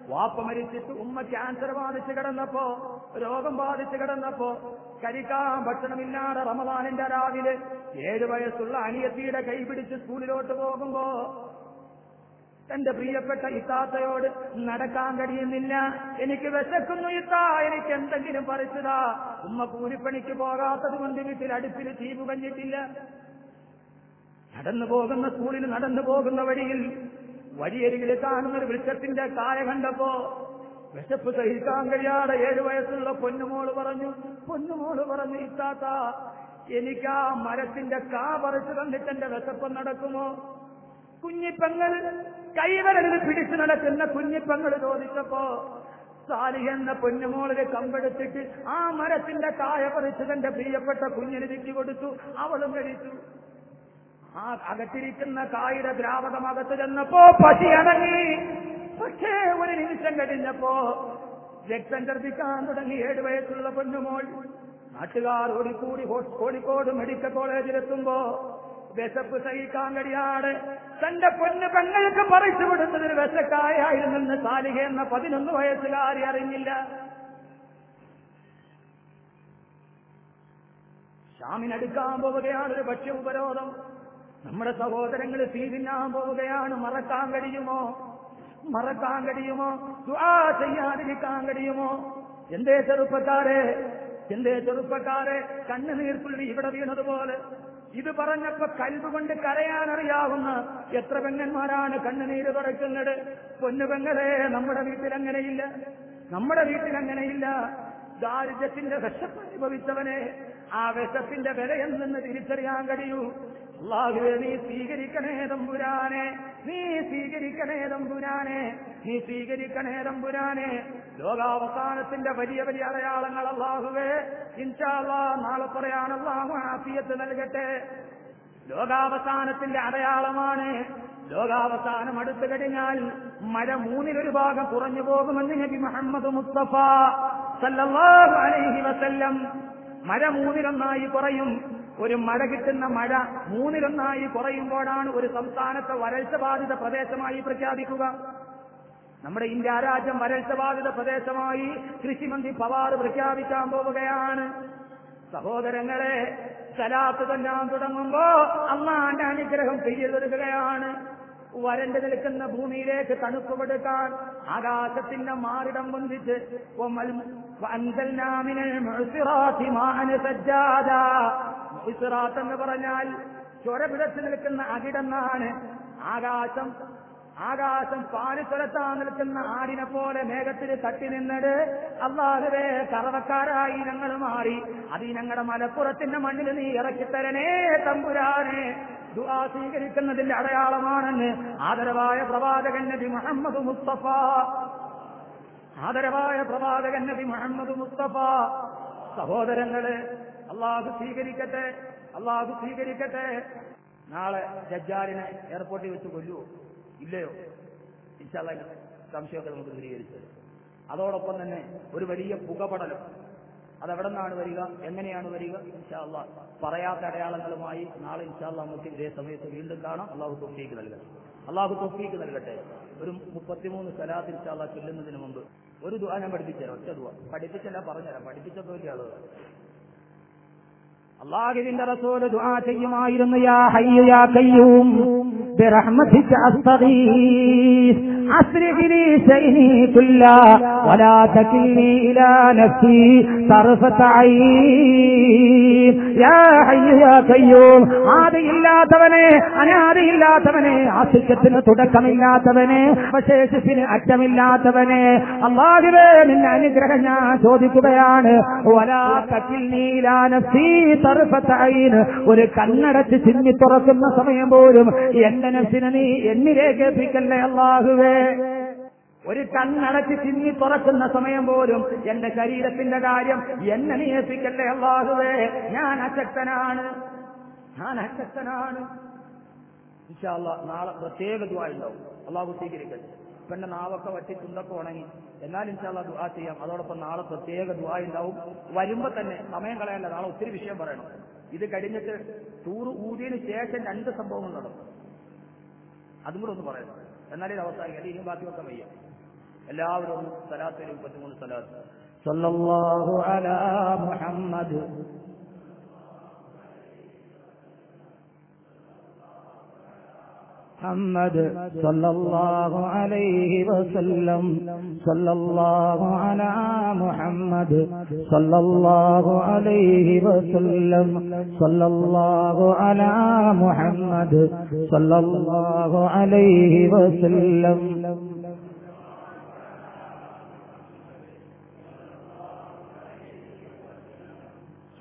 വാപ്പ മരിച്ചിട്ട് ഉമ്മ ക്യാൻസർ ബാധിച്ച് കിടന്നപ്പോ രോഗം ബാധിച്ച് കിടന്നപ്പോ കരിക്കാൻ ഭക്ഷണമില്ലാതെ റമദാനിന്റെ രാവിലെ ഏഴു വയസ്സുള്ള അനിയത്തിയുടെ കൈപിടിച്ച് സ്കൂളിലോട്ട് പോകുമ്പോ തന്റെ പ്രിയപ്പെട്ട ഇത്താത്തയോട് നടക്കാൻ കഴിയുന്നില്ല. എനിക്ക് വിശക്കുന്നു ഇത്താ എനിക്ക് എന്തെങ്കിലും പറിച്ചതാ. ഉമ്മ കൂലിപ്പണിക്ക് പോകാത്തത് കൊണ്ട് വീട്ടിൽ അടുപ്പിൽ തീ പുകഞ്ഞിട്ടില്ല. നടന്നു പോകുന്ന സ്കൂളിൽ നടന്നു പോകുന്ന വഴിയിൽ വഴിയരികിൽ കാണുന്ന ഒരു വൃക്ഷത്തിന്റെ കായ കണ്ടപ്പോ വിശപ്പ് സഹിക്കാൻ കഴിയാതെ ഏഴു വയസ്സുള്ള പൊന്നുമോൾ പറഞ്ഞു പൊന്നുമോൾ പറഞ്ഞു ഇത്താത്ത എനിക്ക് ആ മരത്തിന്റെ കാ പറിച്ചു തന്നിട്ട് എന്റെ വിശപ്പ് നടക്കുമോ? കുഞ്ഞിപ്പങ്ങൾ കൈവരലിൽ പിടിച്ചു നടക്കുന്ന കുഞ്ഞിപ്പങ്ങൾ ചോദിച്ചപ്പോ സാലി എന്ന പൊന്നുമോളിന് കമ്പെടുത്തിട്ട് ആ മരത്തിന്റെ കായ പറിച്ചു തന്റെ പ്രിയപ്പെട്ട കുഞ്ഞിന് ചുറ്റി കൊടുത്തു അവളും കഴിച്ചു. ആ അകത്തിരിക്കുന്ന കായുടെ ദ്രാവകം അകത്ത് ചെന്നപ്പോ പശി അടങ്ങി പക്ഷേ ഒരു നിമിഷം കഴിഞ്ഞപ്പോ രക്തം ഛർദ്ദിക്കാൻ തുടങ്ങി. ഏഴ് വയസ്സുള്ള പെണ്ണുമോൾ നാട്ടുകാർ ഓടിക്കൂടി കോഴിക്കോട് മെഡിക്കൽ കോളേജിലെത്തുമ്പോ വിശപ്പ് സഹിക്കാൻ കഴിയാതെ തന്റെ പൊന്ന് പെങ്ങൾക്ക് പറിച്ചു കൊടുത്തതിന് വിശക്കായായിരുന്നെന്ന് സാലിഹ എന്ന പതിനൊന്ന് വയസ്സുകാരി അറിഞ്ഞില്ല. ഷാമിനടുക്കാൻ പോവുകയാണ് ഒരു ഭക്ഷ്യ ഉപരോധം. നമ്മുടെ സഹോദരങ്ങൾ തീ തിന്നാൻ പോവുകയാണ്. മറക്കാൻ കഴിയുമോ? മറക്കാൻ കഴിയുമോ? ദുആ ചെയ്യാതിരിക്കാൻ കഴിയുമോ? എന്തേ ചെറുപ്പക്കാരെ? എന്തേ ചെറുപ്പക്കാരെ? കണ്ണുനീർപ്പുള്ളി ഇവിടെ വീണതുപോലെ. ഇത് പറഞ്ഞപ്പോ കൽബ് കരയാനറിയാവുന്ന എത്ര പെങ്ങന്മാരാണ് കണ്ണുനീര് പറക്കുന്നത് പൊന്നുപെങ്ങളെ നമ്മുടെ വീട്ടിൽ അങ്ങനെയില്ല നമ്മുടെ വീട്ടിൽ അങ്ങനെയില്ല ദാരിദ്ര്യത്തിന്റെ വിശപ്പ് അനുഭവിച്ചവനെ ആ വിശപ്പിന്റെ വിലയെന്ന് തിരിച്ചറിയാൻ കഴിയൂ. അള്ളാഹുവെ നീ സ്വീകരിക്കണേ തമ്പുരാനെ നീ സ്വീകരിക്കണേ തമ്പുരാനെ നീ സ്വീകരിക്കണേ തമ്പുരാനെ. ലോകാവസാനത്തിന്റെ വലിയ വലിയ അടയാളങ്ങൾ അള്ളാഹുവേ ഇൻഷാല്ലാ നാളെ പറയാൻ അള്ളാഹു ആഫിയത്ത് നൽകട്ടെ. ലോകാവസാനത്തിന്റെ അടയാളമാണ്. ലോകാവസാനം അടുത്തു കഴിഞ്ഞാൽ മഴ മൂന്നിലൊരു ഭാഗം കുറഞ്ഞു പോകുമെന്ന് നബി മുഹമ്മദ് മുസ്തഫ സല്ലല്ലാഹു അലൈഹി വസല്ലം മഴ മൂന്നിലൊന്നായി കുറയും. ഒരു മഴ കിട്ടുന്ന മഴ മൂന്നിലൊന്നായി കുറയുമ്പോഴാണ് ഒരു സംസ്ഥാനത്തെ വരൾച്ച ബാധിത പ്രദേശമായി പ്രഖ്യാപിക്കുക. നമ്മുടെ ഇന്ത്യ രാജ്യം വരൾച്ച ബാധിത പ്രദേശമായി കൃഷിമന്ത്രി പവാർ പ്രഖ്യാപിക്കാൻ പോവുകയാണ്. സഹോദരങ്ങളെ സലാത്ത് കൊല്ലാൻ തുടങ്ങുമ്പോ അള്ളാന്റെ അനുഗ്രഹം പെയ്തൊരുകയാണ് വരണ്ട് നിൽക്കുന്ന ഭൂമിയിലേക്ക് തണുപ്പ് കൊടുക്കാൻ ആകാശത്തിന്റെ മാറിടം പൊന്തിച്ച് ഇസ്റാത്ത് എന്ന് പറഞ്ഞാൽ ചൊരപിടച്ച് നിൽക്കുന്ന അകിടെന്നാണ്. ആകാശം ആകാശം പാലിത്തലത്താ നിൽക്കുന്ന ആടിനെ പോലെ മേഘത്തിൽ തട്ടി നിന്നിട്ട് അള്ളാഹുവേ കറവക്കാരായി ഞങ്ങൾ മാറി. അത് ഞങ്ങളുടെ മലപ്പുറത്തിന്റെ മണ്ണിൽ നീ ഇറക്കിത്തരനേ തമ്പുരാനെ. ദുആ സ്വീകരിക്കുന്നതിന്റെ അടയാളമാണെന്ന് ആദരവായ പ്രവാചകൻ നബി മുഹമ്മദ് മുസ്തഫ. ആദരവായ പ്രവാചകൻ നബി മുഹമ്മദ് മുസ്തഫ. സഹോദരങ്ങൾ അള്ളാഹു സ്വീകരിക്കട്ടെ അള്ളാഹു സ്വീകരിക്കട്ടെ. നാളെ ജഡ്ജാലിനെ എയർപോർട്ടിൽ വെച്ച് കൊല്ലുവോ? ഇല്ലയോ? ഇൻഷാല്ല സംശയമൊക്കെ നമുക്ക് ദൂരീകരിച്ചത് അതോടൊപ്പം തന്നെ ഒരു വലിയ പുകപടലം. അതെവിടെ നിന്നാണ് വരിക? എങ്ങനെയാണ് വരിക? ഇൻഷാല്ല പറയാത്ത അടയാളങ്ങളുമായി നാളെ ഇൻഷാല്ല നമുക്ക് ഇതേ സമയത്ത് വീണ്ടും കാണാം. അള്ളാഹു തൊഫീക്ക് നൽകട്ടെ. അള്ളാഹു തൊഫീക്ക് നൽകട്ടെ. ഒരു മുപ്പത്തിമൂന്ന് സ്ഥലത്ത് ഇൻഷാല്ല ചൊല്ലുന്നതിന് മുമ്പ് ഒരു ദുആ ഞാൻ പഠിപ്പിച്ചുതരാം. ഒറ്റ ദുആ. പഠിപ്പിച്ചല്ല പറഞ്ഞുതരാം. പഠിപ്പിച്ചപ്പോ വലിയ ആളുകൾ അള്ളാഹുവിന്റെ റസൂല് ദുആ ചെയ്യുമായിരുന്നു യാ ഹയ്യു യാ ഖയ്യൂം برحمتك أستغيث أسرع لي شيني كلا ولا تكلني إلى نفسي طرفة عين يا ആദിയില്ലാത്തവനെ അനാദിയില്ലാത്തവനെ ആസിക്കത്തിന് തുടക്കമില്ലാത്തവനെ അവശേഷത്തിന് അറ്റമില്ലാത്തവനെ. അള്ളാഹുവേ നിന്നെ അനുഗ്രഹം ഞാൻ ചോദിക്കുകയാണ്. ഒരു കണ്ണടച്ച് ചിന്നി തുറക്കുന്ന സമയം പോലും എന്റെ നഫ്സിനെ നീ എന്നിലേക്ക് എത്തിക്കല്ലേ അള്ളാഹുവേ? ഒരു കണ്ണടച്ച് ചിന്നി തുറക്കുന്ന സമയം പോലും എന്റെ ശരീരത്തിന്റെ കാര്യം എന്നെ നിയസിക്കട്ടെ അള്ളാഹുവേ? ഞാൻ അശക്തനാണ്. ഞാൻ അശക്തനാണ്. നാളെ പ്രത്യേക ദുആ ഉണ്ടാവും. അള്ളാഹു സ്വീകരിക്കട്ടെ. പെണ്ണ നാവൊക്കെ വറ്റി ചുണ്ടൊക്കെ ഉണങ്ങി. എന്നാൽ ഇൻഷാല്ലാ ദുആ ചെയ്യാം. അതോടൊപ്പം നാളെ പ്രത്യേക ദുആ ഉണ്ടാവും. വരുമ്പോ തന്നെ സമയം കളയല്ല നാളെ ഒത്തിരി വിഷയം പറയണം. ഇത് കഴിഞ്ഞിട്ട് ടൂർ ഊതിയതിനു ശേഷം രണ്ട് സംഭവങ്ങൾ നടക്കും. അതും കൂടെ ഒന്ന് പറയണം. എന്നാലേ അവസാനിക്കും. ഇനിയും ബാക്കിയൊക്കെ വയ്യ. എല്ലാവരും ഒന്ന് സലാത്തിൽ മുപ്പത്തിമൂന്ന് സലാത്ത് സല്ലല്ലാഹു അലാ മുഹമ്മദ് محمد صلى الله عليه وسلم صلى الله على محمد صلى الله عليه وسلم صلى الله على محمد صلى الله عليه وسلم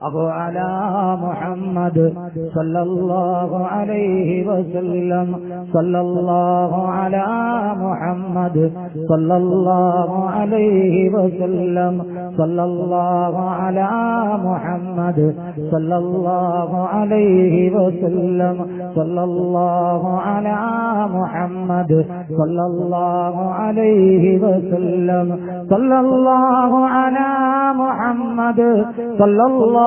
അബു അല മുഹമ്മദ് സല്ലല്ലാഹു അലൈഹി വസല്ലം സല്ലല്ലാഹു അല മുഹമ്മദ് സല്ലല്ലാഹു അലൈഹി വസല്ലം സല്ലല്ലാഹു അല മുഹമ്മദ് സല്ലല്ലാഹു അലൈഹി വസല്ലം സല്ലല്ലാഹു അല മുഹമ്മദ് സല്ലല്ലാഹു അലൈഹി വസല്ലം സല്ലല്ലാഹു അല മുഹമ്മദ് സല്ലല്ലാഹു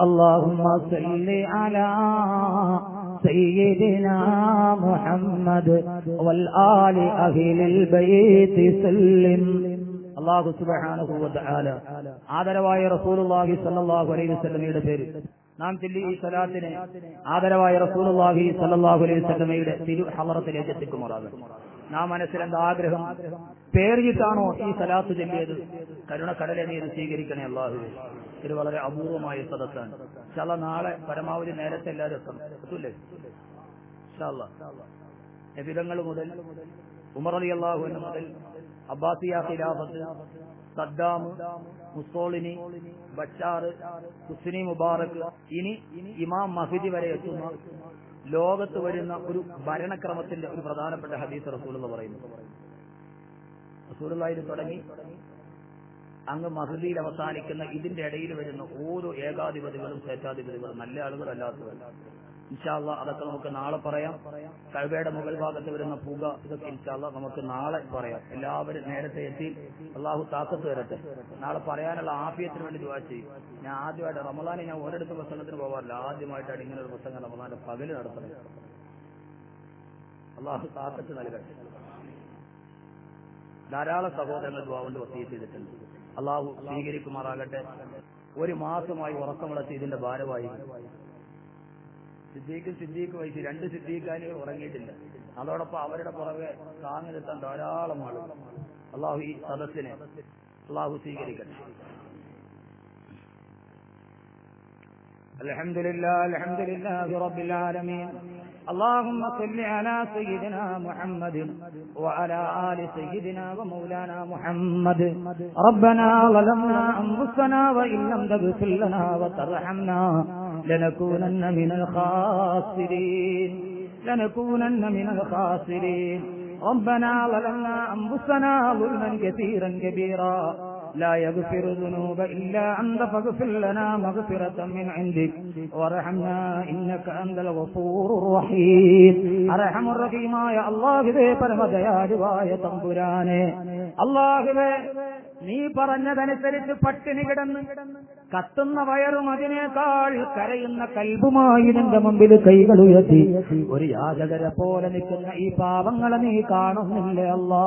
اللهم صل على سيدنا محمد والآل أهل البيت سلم അള്ളാഹു സുബ്ഹാനഹു വ തആല ആദരവായ റസൂലുള്ളാഹി സ്വല്ലല്ലാഹു അലൈഹി വസല്ലമയുടെ പേര് നാം ചൊല്ലി ഈ സ്വലാത്തിനെ ആദരവായ റസൂലുള്ളാഹി സ്വല്ലല്ലാഹു അലൈഹി വസല്ലമയുടെ തിരു ഹളറത്തിലേക്ക് എത്തിക്കുമാറാകും നാം മനസ്സിൽ എന്താ ആഗ്രഹം പേറിയിട്ടാണോ ഈ സലാത്ത് ചൊല്ലിയത് കരുണക്കടലെ നീ ഇത് സ്വീകരിക്കണേ അള്ളാഹു ഇത് വളരെ അപൂർവമായ സദസ്സാണ്. ചല നാളെ പരമാവധി നേരത്തെ എല്ലാവരും എത്തണം. എത്തൂല്ലേ? എവിധങ്ങൾ മുതൽ ഉമർ അലി അള്ളാഹു മുതൽ അബ്ബാസിയ ഖിലാഫത്ത് Saddam Mussolini Bashar Hosni Mubarak ഇനി ഇമാം മഹിദി വരെ എത്തുന്ന ലോകത്ത് വരുന്ന ഒരു ഭരണക്രമത്തിന്റെ ഒരു പ്രധാനപ്പെട്ട ഹദീസ് റസൂൽ എന്ന് പറയുന്നു റസൂലായി തുടങ്ങി. അങ്ങ് മഹദിയിൽ അവസാനിക്കുന്ന ഇതിന്റെ ഇടയിൽ വരുന്ന ഓരോ ഏകാധിപതികളും സ്വേച്ഛാധിപതികളും നല്ല ആളുകളല്ലാത്തവർ ഇൻഷാല്ല അതൊക്കെ നമുക്ക് നാളെ പറയാം. കഴുകയുടെ മുകൾ ഭാഗത്ത് വരുന്ന പുക ഇതൊക്കെ ഇൻഷാല്ല നമുക്ക് നാളെ പറയാം. എല്ലാവരും നേരത്തെ എത്തി. അള്ളാഹു താക്കത്ത് വരട്ടെ നാളെ പറയാനുള്ള ആഫിയത്തിന് വേണ്ടി ദുവാ ചെയ്യും. ഞാൻ ആദ്യമായിട്ട് റമദാനെ ഞാൻ ഒരിടത്ത് പ്രസംഗത്തിന് പോകാറില്ല ആദ്യമായിട്ടാണ് ഇങ്ങനെ ഒരു പ്രസംഗം റമദാന്റെ പകൽ നടത്തുന്നത്. അള്ളാഹു താക്കത്ത് നൽകട്ടെ. ധാരാളം സഹോദരങ്ങൾ ദുവാ കൊണ്ട് വസീ ചെയ്തിട്ടുണ്ട്. അള്ളാഹു സ്വീകരിക്കുമാറാകട്ടെ ഒരു മാസമായി ഉറക്കമിളച്ച് ഇതിന്റെ ഭാരമായി സിദ്ദീഖ് സിദ്ദീഖ് വഹിച്ച് രണ്ട് സിദ്ദീഖാനുകൾ ഉറങ്ങിയിട്ടില്ല അതോടൊപ്പം അവരുടെ പുറകെ താങ്ങി നിർത്താൻ ധാരാളം ആളുകൾ അള്ളാഹു ഈ സദസ്സിനെ അള്ളാഹു സ്വീകരിക്കട്ടെ الحمد لله الحمد لله رب العالمين اللهم صل على سيدنا محمد وعلى آل سيدنا ومولانا محمد. ربنا ظلمنا أنفسنا وإن لم تغفر لنا وترحمنا لنكونن من الخاسرين. لنكونن من الخاسرين. ربنا ظلمنا أنفسنا ظلما كثيرا كبيرا. لا يغفر الذنوب إلا أنت فاغفر لنا مغفرة من عندك وارحمنا إنك أنت الغفور الرحيم أرحم الرحيم يا الله പരമദയാലുവായ തമ്പുരാനെ അള്ളാഹുവേ നീ പറഞ്ഞതനുസരിച്ച് പട്ടിണി കിടന്ന് കത്തുന്ന വയറും അതിനേക്കാൾ കരയുന്ന കൽബുമായി നിന്റെ മുമ്പിൽ കൈകൾ ഉയർത്തി ഒരു യാചകരെ പോലെ നിൽക്കുന്ന ഈ പാവങ്ങളെ നീ കാണുന്നില്ലേ അല്ലാ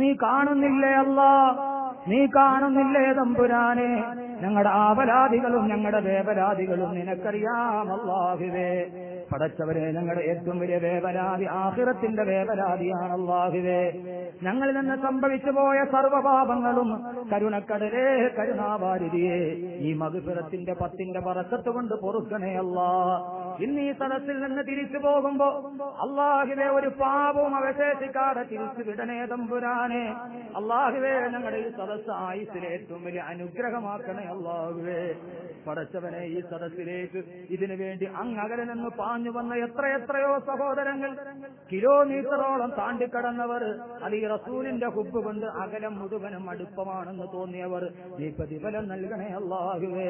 നീ കാണുന്നില്ലേ അല്ലാ നീ കാണുന്നില്ലേ തമ്പുരാനെ? ഞങ്ങളുടെ ആപരാധികളും ഞങ്ങളുടെ വേപരാധികളും നിനക്കറിയാം പടച്ചവരെ ഞങ്ങളുടെ ഏറ്റവും വലിയ വേവലാതി ആഹിറത്തിന്റെ വേവലാതിയാണ് അള്ളാഹുവേ ഞങ്ങളിൽ നിന്ന് സംഭവിച്ചു പോയ സർവപാപങ്ങളും കരുണക്കടലേ കരുണാവാരിതിയെ ഈ മധുപുരത്തിന്റെ പത്തിന്റെ പറക്കത്ത് കൊണ്ട് പൊറുക്കണേ അല്ലാ. ഇന്ന് ഈ നിന്ന് തിരിച്ചു പോകുമ്പോ അള്ളാഹുവെ ഒരു പാപവും അവശേഷിക്കാതെ തിരിച്ചു വിടണേ തമ്പുരാനെ. അള്ളാഹുവേ ഞങ്ങളുടെ ഈ സദസ്സ് ആയുസിലെ ഏറ്റവും വലിയ അനുഗ്രഹമാക്കണേ അള്ളാഹുവേ പടച്ചവനെ ഈ സദസ്സിലേക്ക് ഇതിനു വേണ്ടി അങ്ങകലെ നിന്ന് പാഞ്ഞു വന്ന എത്ര എത്രയോ സഹോദരങ്ങൾ കിലോമീറ്ററോളം താണ്ടിക്കടന്നവർ അത് ഈ റസൂലിന്റെ ഹുബ് കൊണ്ട് അകലം മുഴുവനും അടുപ്പമാണെന്ന് തോന്നിയവർ നീ പ്രതിഫലം നൽകണേ അള്ളാഹുവേ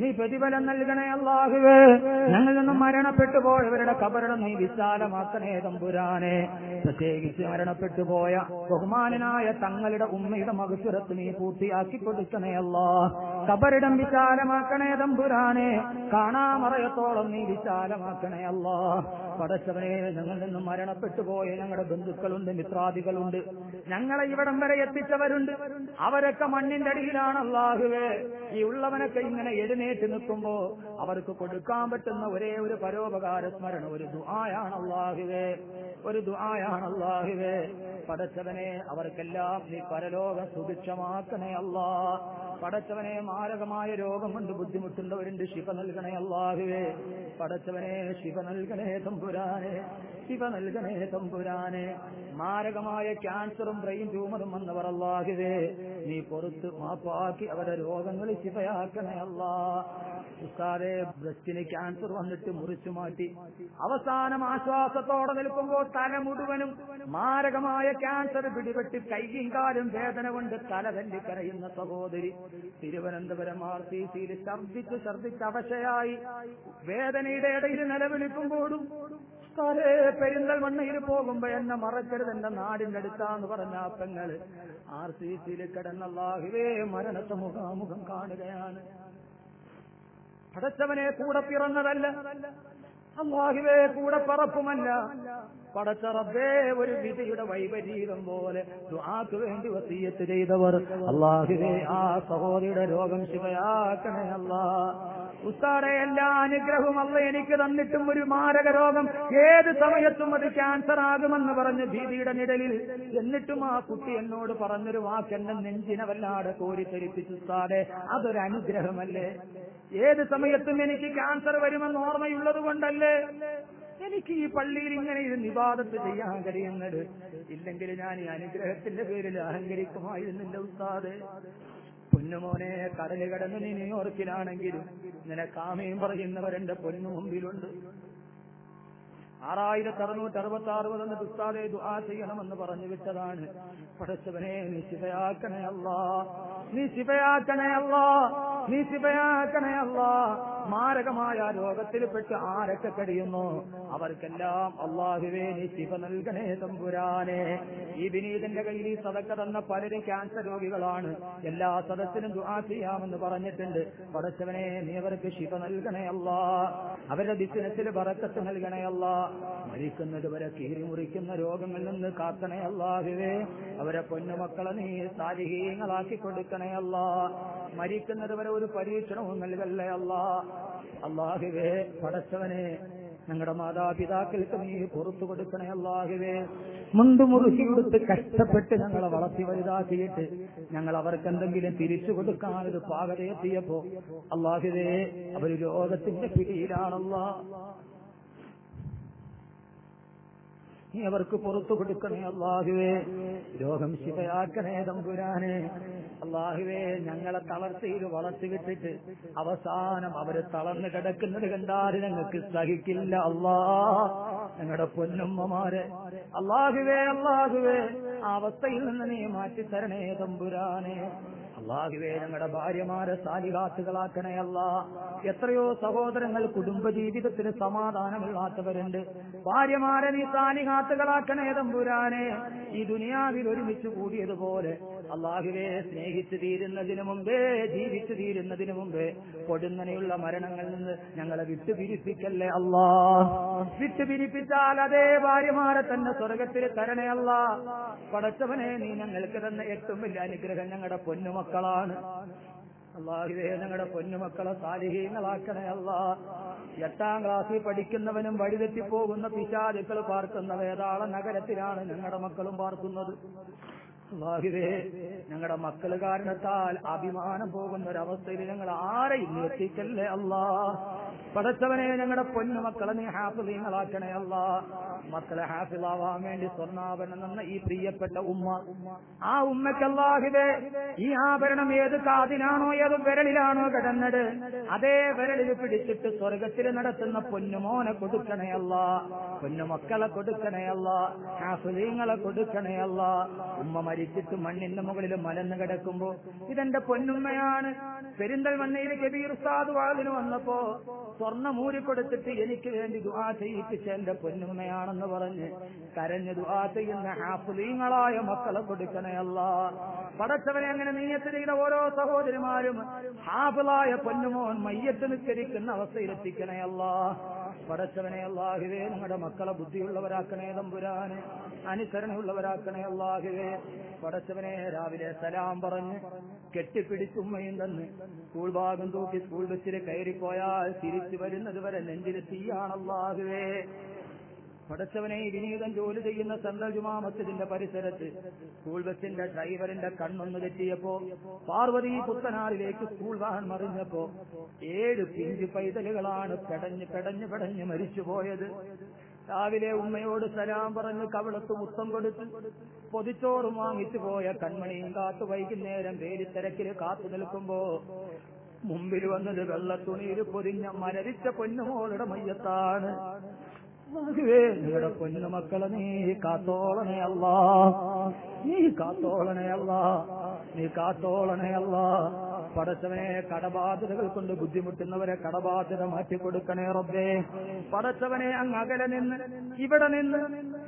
നീ പ്രതിഫലം നൽകണേ അള്ളാഹുവേ ഞങ്ങളിൽ നിന്നും മരണപ്പെട്ടു പോയവരുടെ കബറിടം നീ വിശാലമാക്കണേ തമ്പുരാനെ. പ്രത്യേകിച്ച് മരണപ്പെട്ടു പോയ ബഹുമാനനായ തങ്ങളുടെ ഉമ്മയുടെ മകസുരത്ത് നീ പൂർത്തിയാക്കി കൊടുക്കണേ അല്ലാ. കബറിടം വിശാലമാക്കണേ തമ്പുരാനെ. കാണാമറയത്തോളം നീ വിശാലമാക്കണേ അല്ലാ പടച്ചവനെ ഞങ്ങളിൽ നിന്നും മരണപ്പെട്ടു പോയ ഞങ്ങളുടെ ബന്ധുക്കളുണ്ട് മിത്രാദികളുണ്ട്. ഞങ്ങളെ ഇവിടം വരെ എത്തിച്ചവരുണ്ട്. അവരൊക്കെ മണ്ണിന്റെ അടിയിലാണ് അള്ളാഹുവേ ഈ ഉള്ളവനൊക്കെ ഇങ്ങനെ എഴുന്നേറ്റ് നിൽക്കുമ്പോ അവർക്ക് കൊടുക്കാൻ പറ്റുന്ന ഒരേ ഒരു പരോപകാര സ്മരണ ഒരു ദുആയാണ് അള്ളാഹുവേ ഒരു ദുആയാണ് അള്ളാഹുവേ പടച്ചവനെ അവർക്കെല്ലാം നീ പരലോക സുഭിക്ഷമാക്കണേ അല്ലാ. പടച്ചവനെ മാരകമായ രോഗം കൊണ്ട് ബുദ്ധിമുട്ടുള്ളവരുണ്ട് ശിവ നൽകണേ അള്ളാഹുവേ പടച്ചവനെ ശിവ നൽകണേ തമ്പുരാനെ ശിവ നൽകണേ തമ്പുരാനെ. മാരകമായ ക്യാൻസറും ബ്രെയിൻ ട്യൂമറും വന്നവർ അല്ലാഹിതേ നീ പുറത്ത് മാപ്പാക്കി അവരുടെ രോഗങ്ങൾ ശിവയാക്കണേ അല്ലാ ഉസ്താദെ ബ്രസ്റ്റിന് ക്യാൻസർ വന്നിട്ട് മുറിച്ചു മാറ്റി. അവസാനം ആശ്വാസത്തോടെ നിൽക്കുമ്പോൾ തല മുഴുവനും മാരകമായ ക്യാൻസർ പിടിപെട്ട് കൈകിങ്കാലും കാലും വേദന കൊണ്ട് തല തല്ലി കരയുന്ന സഹോദരി തിരുവനന്തപുരം ആർ സി സിയിൽ ഛർദ്ദിച്ച് ഛർദ്ദിച്ച് അവശയായി. വേദനയുടെ ഇടയിൽ നിലവിളിക്കുമ്പോഴും പെരിന്തൽ പെരിന്തൽമണ്ണയിൽ പോകുമ്പോ എന്നെ മറക്കരുത് എന്റെ നാടിന്റെ അടുത്താന്ന് പറഞ്ഞ ആ പെങ്ങൾ ആർ സി സിയിൽ കിടന്നുള്ള മരണത്തെ മുഖാമുഖം കാണുകയാണ്. പടച്ചവനെ കൂടെ പിറന്നതല്ല. അള്ളാഹുവേ കൂടെ പറപ്പുമല്ല. പടച്ച റബ്ബേ ഒരു വിധിയുടെ വൈപരീതം പോലെ ദുആക്ക് വേണ്ടി വസീയത്ത് ചെയ്തവർ. അള്ളാഹുവേ ആ സഹോദരിയുടെ രോഗം ശിവയാക്കണേ അല്ലാ. ഉസ്താടെ എല്ലാ അനുഗ്രഹവും അല്ല എനിക്ക് തന്നിട്ടും ഒരു മാരക രോഗം ഏത് സമയത്തും അത് ക്യാൻസർ ആകുമെന്ന് പറഞ്ഞ് ഭീതിയുടെ നിഴലിൽ എന്നിട്ടും ആ കുട്ടി എന്നോട് പറഞ്ഞൊരു വാക്കെന്നെ നെഞ്ചിനെ വല്ലാതെ കോരിത്തെരിപ്പിച്ചു ഉസ്താടെ അതൊരു അനുഗ്രഹമല്ലേ? ഏത് സമയത്തും എനിക്ക് ക്യാൻസർ വരുമെന്ന് ഓർമ്മയുള്ളത് കൊണ്ടല്ലേ? എനിക്ക് ഈ പള്ളിയിൽ ഇങ്ങനെ ഇത് നിവാദത്ത് ചെയ്യാൻ കഴിയുന്നത്? ഇല്ലെങ്കിൽ ഞാൻ ഈ അനുഗ്രഹത്തിന്റെ പേരിൽ അഹങ്കരിക്കുമായിരുന്നില്ല ഉസ്താദ്. പൊന്നുമോനെ കടൽ കടന്ന് നീ ന്യൂയോർക്കിലാണെങ്കിലും നിനക്കാമയും പറയുന്നവരെന്റെ പൊന്നു മുമ്പിലുണ്ട്. ആറായിരത്തി അറുന്നൂറ്റി അറുപത്തി ആറ് മുതൽ ഉസ്താദെ ദുആ ചെയ്യണമെന്ന് പറഞ്ഞു വിട്ടതാണ്. പടച്ചവനെ നീ ശിവയാക്കണേ നീ ശിവയാക്കണേ നീ ശിവയാക്കണേ അല്ല. മാരകമായ രോഗത്തിൽപ്പെട്ട് ആരൊക്കെ കഴിയുന്നു അവർക്കെല്ലാം അള്ളാഹുവേ ശിവ നൽകണേ തമ്പുരാനെ. ഈ വിനീതന്റെ കയ്യിൽ ഈ സദക്ക തന്ന പലരും ക്യാൻസർ രോഗികളാണ്. എല്ലാ സദസ്സിനും ദുആ ചെയ്യാമെന്ന് പറഞ്ഞിട്ടുണ്ട്. പടച്ചവനെ നീ അവർക്ക് ശിവ നൽകണേ അല്ലാ അവരുടെ ബിസിനസ്സിൽ പറക്കത്ത് നൽകണേ അല്ലാ മരിക്കുന്നത് വരെ കീറി മുറിക്കുന്ന രോഗങ്ങളിൽ നിന്ന് കാക്കണേ അല്ലാഹുവേ അവരെ പൊന്നുമക്കളെ നീ സാരിഹീങ്ങളാക്കി കൊടുക്കണേ അല്ല മരിക്കുന്നത് വരെ ഒരു പരീക്ഷണവും നൽകല്ലേ അല്ല അള്ളാഹുവേ പടച്ചവനെ ഞങ്ങളുടെ മാതാപിതാക്കൾക്ക് നീ പുറത്തു കൊടുക്കണേ അല്ലാഹുവേ. മുണ്ടു മുറുക്കി കൊടുത്ത് കഷ്ടപ്പെട്ട് ഞങ്ങളെ വളർത്തി വലുതാക്കിയിട്ട് ഞങ്ങൾ അവർക്ക് എന്തെങ്കിലും തിരിച്ചു കൊടുക്കാനൊരു പാകതയെത്തിയപ്പോ അള്ളാഹുവേ അവർ രോഗത്തിന്റെ പിടിയിലാണല്ലോ. നീ അവർക്ക് പുറത്തു കൊടുക്കണേ അള്ളാഹുവേ. രോഗം ശിവയാക്കണേ തമ്പുരാനെ. അള്ളാഹുവേ ഞങ്ങളെ തളർച്ചയിൽ വളർത്തി വിട്ടിട്ട് അവസാനം അവർ തളർന്നു കിടക്കുന്നത് കണ്ടാൽ ഞങ്ങൾക്ക് സഹിക്കില്ല അള്ളാ. ഞങ്ങളുടെ പൊന്നുമ്മമാരെ. അള്ളാഹുവേ അള്ളാഹുവേ. ആ അവസ്ഥയിൽ നിന്ന് നീ മാറ്റിത്തരണേ തമ്പുരാനെ. അള്ളാഹുവേ ഞങ്ങളുടെ ഭാര്യമാരെ സാലികാത്തുകളാക്കണേ അല്ല എത്രയോ സഹോദരങ്ങൾ കുടുംബജീവിതത്തിന് സമാധാനമില്ലാത്തവരുണ്ട്. ഭാര്യമാരെ നീ സാലികാത്തുകളാക്കണേ തമ്പുരാനെ. ഈ ദുനിയാവിൽ ഒരുമിച്ച് കൂടിയതുപോലെ അള്ളാഹുവേ സ്നേഹിച്ചു തീരുന്നതിന് മുമ്പേ ജീവിച്ചു തീരുന്നതിന് മുമ്പേ പൊടുന്നനെയുള്ള മരണങ്ങളിൽ നിന്ന് ഞങ്ങളെ വിട്ടുപിരിപ്പിക്കല്ലേ അള്ളാ? വിട്ടുപിരിപ്പിച്ചാൽ അതേ ഭാര്യമാരെ തന്നെ സ്വർഗത്തിൽ തരണേ അല്ല പടച്ചവനെ നീ ഞങ്ങൾക്ക് തന്നെ ഏറ്റവും വലിയ അനുഗ്രഹം ഞങ്ങളുടെ പൊന്നുമക്കളാണ്. അള്ളാഹുവേ ഞങ്ങളുടെ പൊന്നുമക്കളെ സാലിഹീങ്ങളാക്കണേ അല്ല എട്ടാം ക്ലാസ്സിൽ പഠിക്കുന്നവനും വഴിതെറ്റിപ്പോകുന്ന പിശാചുക്കൾ പാർക്കുന്ന വേതാള നഗരത്തിലാണ് ഞങ്ങളുടെ മക്കളും പാർക്കുന്നത്. അള്ളാഹുവേ ഞങ്ങളുടെ മക്കൾ കാരണത്താൽ അഭിമാനം പോകുന്ന ഒരവസ്ഥയിൽ ഞങ്ങൾ ആരെ എത്തിക്കല്ലേ അല്ലാ പടച്ചവനെ ഞങ്ങളുടെ പൊന്നു മക്കളെ നീ ഹാഫിളീങ്ങളാക്കണേ അല്ലാ മക്കളെ ഹാഫിളാവാൻ വേണ്ടി സ്വർണാഭരണം എന്ന ഈ പ്രിയപ്പെട്ട ഉമ്മ ആ ഉമ്മക്കല്ലാഹിതേ ഈ ആഭരണം ഏത് കാതിനാണോ ഏത് വിരലിലാണോ കിടന്നത് അതേ വിരലിൽ പിടിച്ചിട്ട് സ്വർഗത്തിൽ നടത്തുന്ന പൊന്നുമോനെ കൊടുക്കണയല്ല പൊന്നുമക്കളെ കൊടുക്കണയല്ല ഹാഫിളീങ്ങളെ കൊടുക്കണേ ഉമ്മ ഉമ്മ മരിച്ചിട്ട് മണ്ണിന്റെ മുകളിൽ മലന്ന് കിടക്കുമ്പോ ഇതെന്റെ പൊന്നുമ്മയാണ്. പെരിന്തൽമണ്ണയിൽ കബീർ ഉസ്താദ് വാതിന് വന്നപ്പോ സ്വർണമൂരി കൊടുത്തിട്ട് എനിക്ക് വേണ്ടി ദുആ ചെയ്യിപ്പിച്ച എന്റെ പൊന്നുമ്മയാണെന്ന് പറഞ്ഞ് കരഞ്ഞ് ദുആ ചെയ്യുന്ന ഹാഫുലീങ്ങളായ മക്കളെ കൊടുക്കണയല്ല പടച്ചവനെ അങ്ങനെ നീയത്ത് ചെയ്ത ഓരോ സഹോദരിമാരും ഹാഫിളായ പൊന്നുമോൻ മയ്യത്ത് നിസ്കരിക്കുന്ന അവസ്ഥയിലെത്തിക്കണയല്ല പടച്ചവനെ അള്ളാഹുവേ നമ്മുടെ മക്കളെ ബുദ്ധിയുള്ളവരാക്കണേ തമ്പുരാന് അനുസരണയുള്ളവരാക്കണേ അള്ളാഹുവേ. പടച്ചവനെ രാവിലെ സലാം പറഞ്ഞ് കെട്ടിപ്പിടിച്ചുമ്മയും തന്ന് സ്കൂൾ ഭാഗം തൂക്കി സ്കൂൾ ബസ്സിൽ കയറിപ്പോയാൽ തിരിച്ചു വരുന്നത് വരെ നെഞ്ചിൽ തീയാണല്ലാഹുവേ പടച്ചവനെ വിനീതം ജോലി ചെയ്യുന്ന സെൻട്രൽ ജുമാ മസ്ജിദിന്റെ പരിസരത്ത് സ്കൂൾ ബസിന്റെ ഡ്രൈവറിന്റെ കണ്ണൊന്ന് തെറ്റിയപ്പോ പാർവതി പുത്തനാറിലേക്ക് സ്കൂൾ വാഹൻ മറിഞ്ഞപ്പോ ഏഴ് പിഞ്ചു പൈതലുകളാണ് പെടഞ്ഞ് പെടഞ്ഞ് പെടഞ്ഞ് മരിച്ചുപോയത്. രാവിലെ ഉമ്മയോട് സലാം പറഞ്ഞ് കവിളത്ത് മുത്തം കൊടുത്ത് പൊതിച്ചോറും വാങ്ങിച്ചു പോയ കൺമണിയും കാത്തു വൈകുന്നേരം വേലിത്തിരക്കിൽ കാത്തു നിൽക്കുമ്പോ മുമ്പിൽ വന്നത് വെള്ളത്തുണിയിൽ പൊതിഞ്ഞ മരവിച്ച പൊന്നുമോളുടെ മയ്യത്താണ്. നിങ്ങളുടെ കൊഞ്ഞു മക്കളെ നീ കാത്തോളണേ അല്ല. നീ കാത്തോളണേ അല്ല. നീ കാത്തോളണേ അല്ല. പടച്ചവനെ കടബാധ്യതകൾ കൊണ്ട് ബുദ്ധിമുട്ടുന്നവരെ കടബാധ്യത മാറ്റിക്കൊടുക്കണേ റബ്ബേ. പടച്ചവനെ അങ്ങ് അകലെ നിന്ന് ഇവിടെ നിന്ന്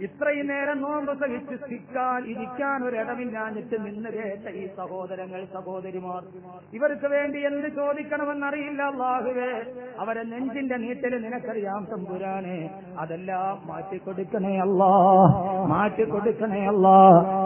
ഇത്രയും നേരം നോമ്പ് സഹിച്ച് സിക്കാൻ ഇരിക്കാൻ ഒരിടമില്ലാഞ്ഞിട്ട് നിന്ന് കേട്ട ഈ സഹോദരങ്ങൾ സഹോദരിമാർ. ഇവർക്ക് വേണ്ടി എന്ത് ചോദിക്കണമെന്നറിയില്ല അള്ളാഹുവേ. അവരെ നെഞ്ചിന്റെ നീട്ടൽ നിനക്കറിയാം തമ്പുരാനെ. അതെല്ലാം മാറ്റിക്കൊടുക്കണേ അല്ലാ മാറ്റിക്കൊടുക്കണേ അല്ലാ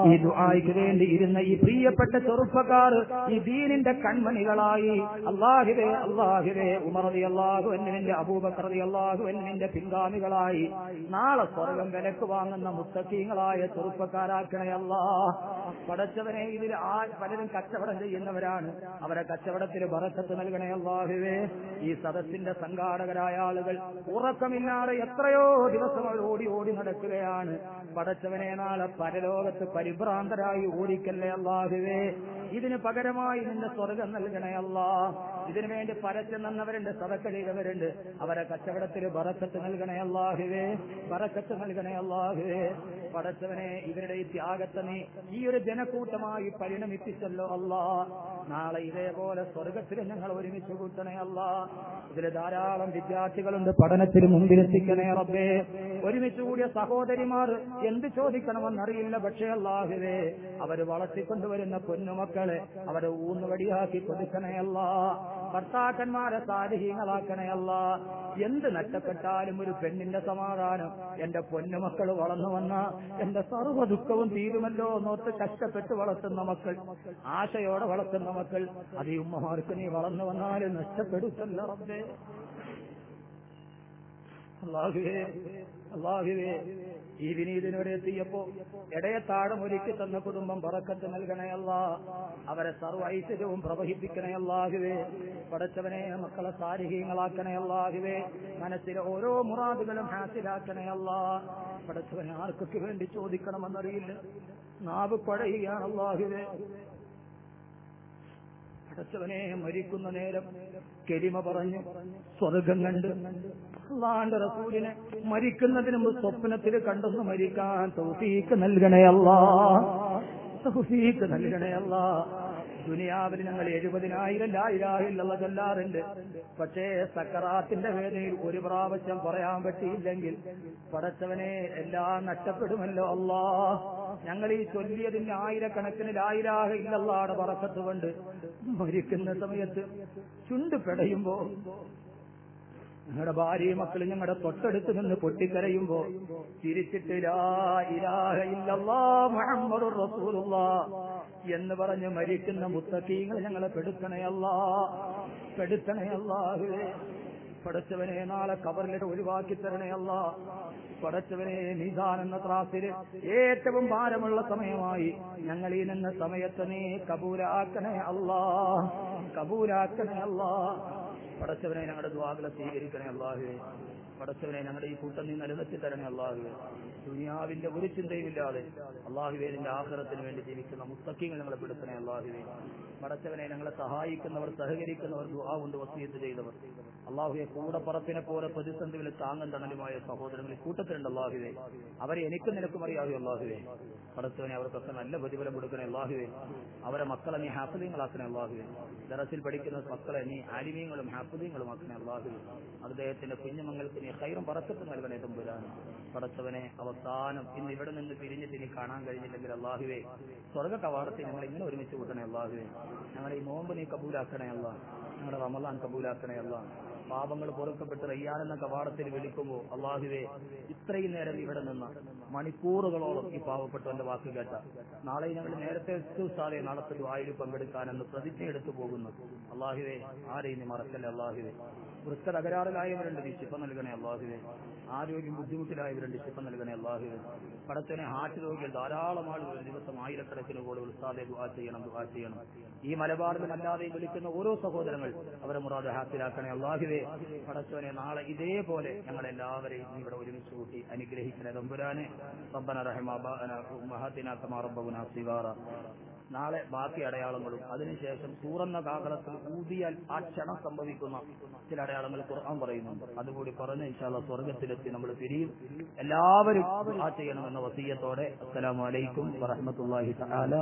ഈ ദുആയ്ക്ക് വേണ്ടി ഇരുന്ന ഈ പ്രിയപ്പെട്ട ചെറുപ്പക്കാർ ഈ ദീനിന്റെ കൺമണികളായി. അള്ളാഹിരേ അള്ളാഹിരേ ഉമറതി അള്ളാഹു എന്നിന്റെ അബൂബക്കറതി അള്ളാഹു എന്നിന്റെ പിൻഗാമികളായി. നാളെ സ്വർഗം വിലക്ക് വാങ്ങുന്ന മുത്തക്കീങ്ങളായ ചെറുപ്പക്കാരാക്കണേ അല്ലാ പടച്ചവനെ ഇതിൽ ആ പലരും കച്ചവടം ചെയ്യുന്നവരാണ്. അവരെ കച്ചവടത്തിൽ ബറക്കത്ത് നൽകണേ അള്ളാഹുവേ ഈ സദസ്സിന്റെ സംഘാടകരായ ആളുകൾ ഉറക്കമില്ലാതെ എത്രയോ ദിവസം അവർ ഓടി ഓടി നടക്കുകയാണ്. പടച്ചവനെ നാളെ പരലോകത്ത് പരിഭ്രാന്തരായി ഓടിക്കല്ലേ അള്ളാഹുവേ ഇതിന് പകരമായി നിന്റെ സ്വർഗം നൽകണേ അല്ലാ ഇതിനു വേണ്ടി പരച്ചു നന്നവരുണ്ട് സതക്ക അവരെ കച്ചവടത്തിൽ ബറക്കത്ത് നൽകണേ അള്ളാഹുവേ ബറക്കത്ത് നൽകണേ അള്ളാഹുവേ പടച്ചവനെ ഇവരുടെ ഈ ത്യാഗത്തെ നീ ഈ ഒരു ജനക്കൂട്ടമായി പരിണമിപ്പിച്ചല്ലോ അല്ലാ. നാളെ ഇതേപോലെ സ്വർഗത്തിൽ ഞങ്ങൾ ഒരുമിച്ച് കൂട്ടണേ അല്ലാ. ഇതിൽ ധാരാളം വിദ്യാർത്ഥികളുണ്ട് പഠനത്തിന് മുമ്പിലെത്തിക്കണേ റബ്ബേ. ഒരുമിച്ച് കൂടിയ സഹോദരിമാർ എന്ത് ചോദിക്കണമെന്നറിയില്ല പക്ഷേ അല്ലാഹുവേ അവർ വളർത്തിക്കൊണ്ടുവരുന്ന പൊന്നുമക്കളെ അവരെ ഊന്നുവടിയാക്കി കൊടുക്കണയല്ല ഭർത്താക്കന്മാരെ സാരഹീങ്ങളാക്കണയല്ല എന്ത് നഷ്ടപ്പെട്ടാലും ഒരു പെണ്ണിന്റെ സമാധാനം എന്റെ പൊന്നുമക്കൾ വളർന്നു വന്ന എന്റെ സർവ ദുഃഖവും തീരുമല്ലോ എന്നോർത്ത് കഷ്ടപ്പെട്ട് വളർത്തുന്ന മക്കൾ ആശയോടെ വളർത്തുന്ന മക്കൾ അത് ഉമ്മമാർക്ക് നീ വളർന്നു വന്നാലും നഷ്ടപ്പെടുത്തല്ലേ അള്ളാഹുവേ അള്ളാഹുവേ ഈ വിനീതിനോട് എത്തിയപ്പോ ഇടയത്താടം ഒരുക്കി തന്ന കുടുംബം പറക്കത്ത് നൽകണയല്ല അവരെ സർവ ഐശ്വര്യവും പ്രവഹിപ്പിക്കണേ അല്ലാഹുവേ പടച്ചവനെ മക്കളെ സാരിഹീങ്ങളാക്കണേ അല്ലാഹുവേ മനസ്സിലെ ഓരോ മുറാദുകളും ഹാസിലാക്കണേ അല്ല പടച്ചവനെ ആർക്കൊക്കെ വേണ്ടി ചോദിക്കണമെന്നറിയില്ല. നാവ് പഴയുകയാണ് അല്ലാഹുവേ പടച്ചവനെ മരിക്കുന്ന നേരം കെരിമ പറഞ്ഞു സ്വർഗം കണ്ട് അള്ളാന്റെ റസൂലിനെ മരിക്കുന്നതിന് മുമ്പ് സ്വപ്നത്തിൽ കണ്ടെന്ന് മരിക്കാൻ തൗഫീക്ക് നൽകണേ അല്ലാ. തൗഫീക്ക് നൽകണേ ദുനിയാവിൽ ഞങ്ങൾ എഴുപതിനായിരം ലായിരായില്ല ചൊല്ലാറുണ്ട്. പക്ഷേ സക്കറാത്തിന്റെ വേദനയിൽ ഒരു പ്രാവശ്യം പറയാൻ പറ്റിയില്ലെങ്കിൽ പടച്ചവനെ എല്ലാം നഷ്ടപ്പെടുമല്ലോ അല്ലാ. ഞങ്ങൾ ഈ ചൊല്ലിയതിന് ആയിരക്കണക്കിന് ലായിരാഹ ഇല്ലല്ലാടെ പറക്കത്തുകൊണ്ട് മരിക്കുന്ന സമയത്ത് ചുണ്ട് പെടയുമ്പോ ഞങ്ങളുടെ ഭാര്യയും മക്കളും ഞങ്ങളുടെ തൊട്ടടുത്ത് നിന്ന് പൊട്ടിക്കരയുമ്പോ തിരിച്ചിട്ട് എന്ന് പറഞ്ഞ് മരിക്കുന്ന മുത്തക്കീങ്ങൾ ഞങ്ങളെ പെടുത്തണയല്ല പെടുത്തണയല്ലാഹുവേ പടച്ചവനെ നാളെ കബറിലിട്ട് ഒഴിവാക്കി തരണയല്ല പടച്ചവനെ നിധാൻ എന്ന ത്രാസിൽ ഏറ്റവും ഭാരമുള്ള സമയമായി ഞങ്ങൾ ഈ നിന്ന സമയത്ത് നീ കബൂലാക്കണേ അല്ലാ കബൂലാക്കണേ അല്ലാ. പടച്ചവനെ ഞങ്ങളുടെ ദ്വാകളെ സ്വീകരിക്കണേ അല്ലാഹുവേ പടച്ചവനെ ഞങ്ങളുടെ ഈ കൂട്ടം നീ നിലനിർത്തി തരണേ അള്ളാഹുവേ ദുനിയാവിന്റെ ഒരു ചിന്തയുമില്ലാതെ ഇല്ലാതെ നിന്റെ ആഹ്റത്തിന് വേണ്ടി ജീവിക്കുന്ന മുത്തക്കിങ്ങൾ ഞങ്ങളെ പെടുത്തണേ അള്ളാഹുവേ പടച്ചവനെ ഞങ്ങളെ സഹായിക്കുന്നവർ സഹകരിക്കുന്നവർ ദുആ കൊണ്ട് വസീത്ത് ചെയ്തവർ. അള്ളാഹുവെ കൂടപ്പറപ്പിനെ പോലെ പ്രതിസന്ധികൾ താങ്ങൻ തണലുമായ സഹോദരങ്ങൾ കൂട്ടത്തിലുണ്ട് അള്ളാഹുവെ. അവരെ എനിക്കും നിനക്കും അറിയാവൂ അള്ളാഹുവെ. പടത്തവനെ അവർക്കൊക്കെ നല്ല പ്രതിഫലം കൊടുക്കണേ അള്ളാഹുവേ. അവരെ മക്കളെ നീ ഹാഫുദീങ്ങളാക്കണേ അള്ളാഹുവേ. ദറസിൽ പഠിക്കുന്ന മക്കളെ നീ ആലിമീങ്ങളും ഹാഫുദീങ്ങളും ആക്കണേ അള്ളാഹുവെ. അദ്ദേഹത്തിന്റെ കുഞ്ഞുമങ്ങൾക്ക് നീ ഹൈറും പറക്കത്ത് നൽകണേ തമ്പുരാൻ പടത്തവനെ അവസാനം ഇന്ന് ഇവിടെ നിന്ന് പിരിഞ്ഞിട്ട് ഇനി കാണാൻ കഴിഞ്ഞില്ലെങ്കിൽ അള്ളാഹുവെ സ്വർഗ കവാടത്തിൽ ഞങ്ങൾ ഇങ്ങനെ ഒരുമിച്ച് കൂട്ടണേ അള്ളാഹുവേ. ഞങ്ങളുടെ ഈ നോമ്പ് നീ കബൂലാക്കണേ അല്ല ഞങ്ങളുടെ റമലാൻ കബൂലാക്കണേ അല്ല പാപങ്ങൾ പൊറുക്കപ്പെട്ട് റയ്യാനെന്ന കവാടത്തിൽ വിളിക്കുമ്പോൾ അള്ളാഹുവേ ഇത്രയും നേരം ഇവിടെ നിന്ന് മണിക്കൂറുകളോളം ഈ പാവപ്പെട്ടവന്റെ വാക്ക് കേട്ട. നാളെ ഞങ്ങൾ നേരത്തെ സാറെ നാളത്തെ വായിൽ പങ്കെടുക്കാനെന്ന് പ്രതിജ്ഞ എടുത്തു പോകുന്നു. അള്ളാഹുവേ ആരെയും മറക്കല്ലേ അള്ളാഹുവേ? വൃത്ത തകരാറിലായവരുണ്ട് നീ ശിപ്പ നൽകണേ അള്ളാഹുവേ. ആരോഗ്യം ബുദ്ധിമുട്ടിലായവരുണ്ട് ശിപ്പ നൽകണേ അള്ളാഹുവേ. പടത്തിനെ ഹാറ്റ് രോഗികൾ ധാരാളം ആളുകൾ ദിവസം ആയിരക്കണക്കിന് കോടി ഉത്സാദെ ദുആ ചെയ്യണം ദുആ ചെയ്യണം. ഈ മലബാറിലും അല്ലാതെയും വിളിക്കുന്ന ഓരോ സഹോദരങ്ങൾ അവരെ മുറാദ് ഹാസിലാക്കണേ അള്ളാഹുവേ. പടച്ചവനെ നാളെ ഇതേപോലെ ഞങ്ങളെല്ലാവരെയും ഇവിടെ ഒരുമിച്ച് കൂട്ടി അനുഗ്രഹിക്കുന്ന തമ്പുരാനെ റബ്ബന റഹ്മാബാന കമാ നാളെ ബാക്കി അടയാളങ്ങളും അതിനുശേഷം തൂറന്ന കാകളത്തിൽ ഊതിയാൽ ആ ക്ഷണം സംഭവിക്കുന്ന ചില അടയാളങ്ങൾ ഖുർആൻ പറയുന്നുണ്ട്. അതുകൂടി പറഞ്ഞ് ഇൻഷാല്ല സ്വർഗത്തിലെത്തി നമ്മൾ പിരിയും. എല്ലാവരും ആ ചെയ്യണമെന്ന വസീയത്തോടെ. അസ്സലാമു അലൈക്കും വറഹ്മത്തുള്ളാഹി തആല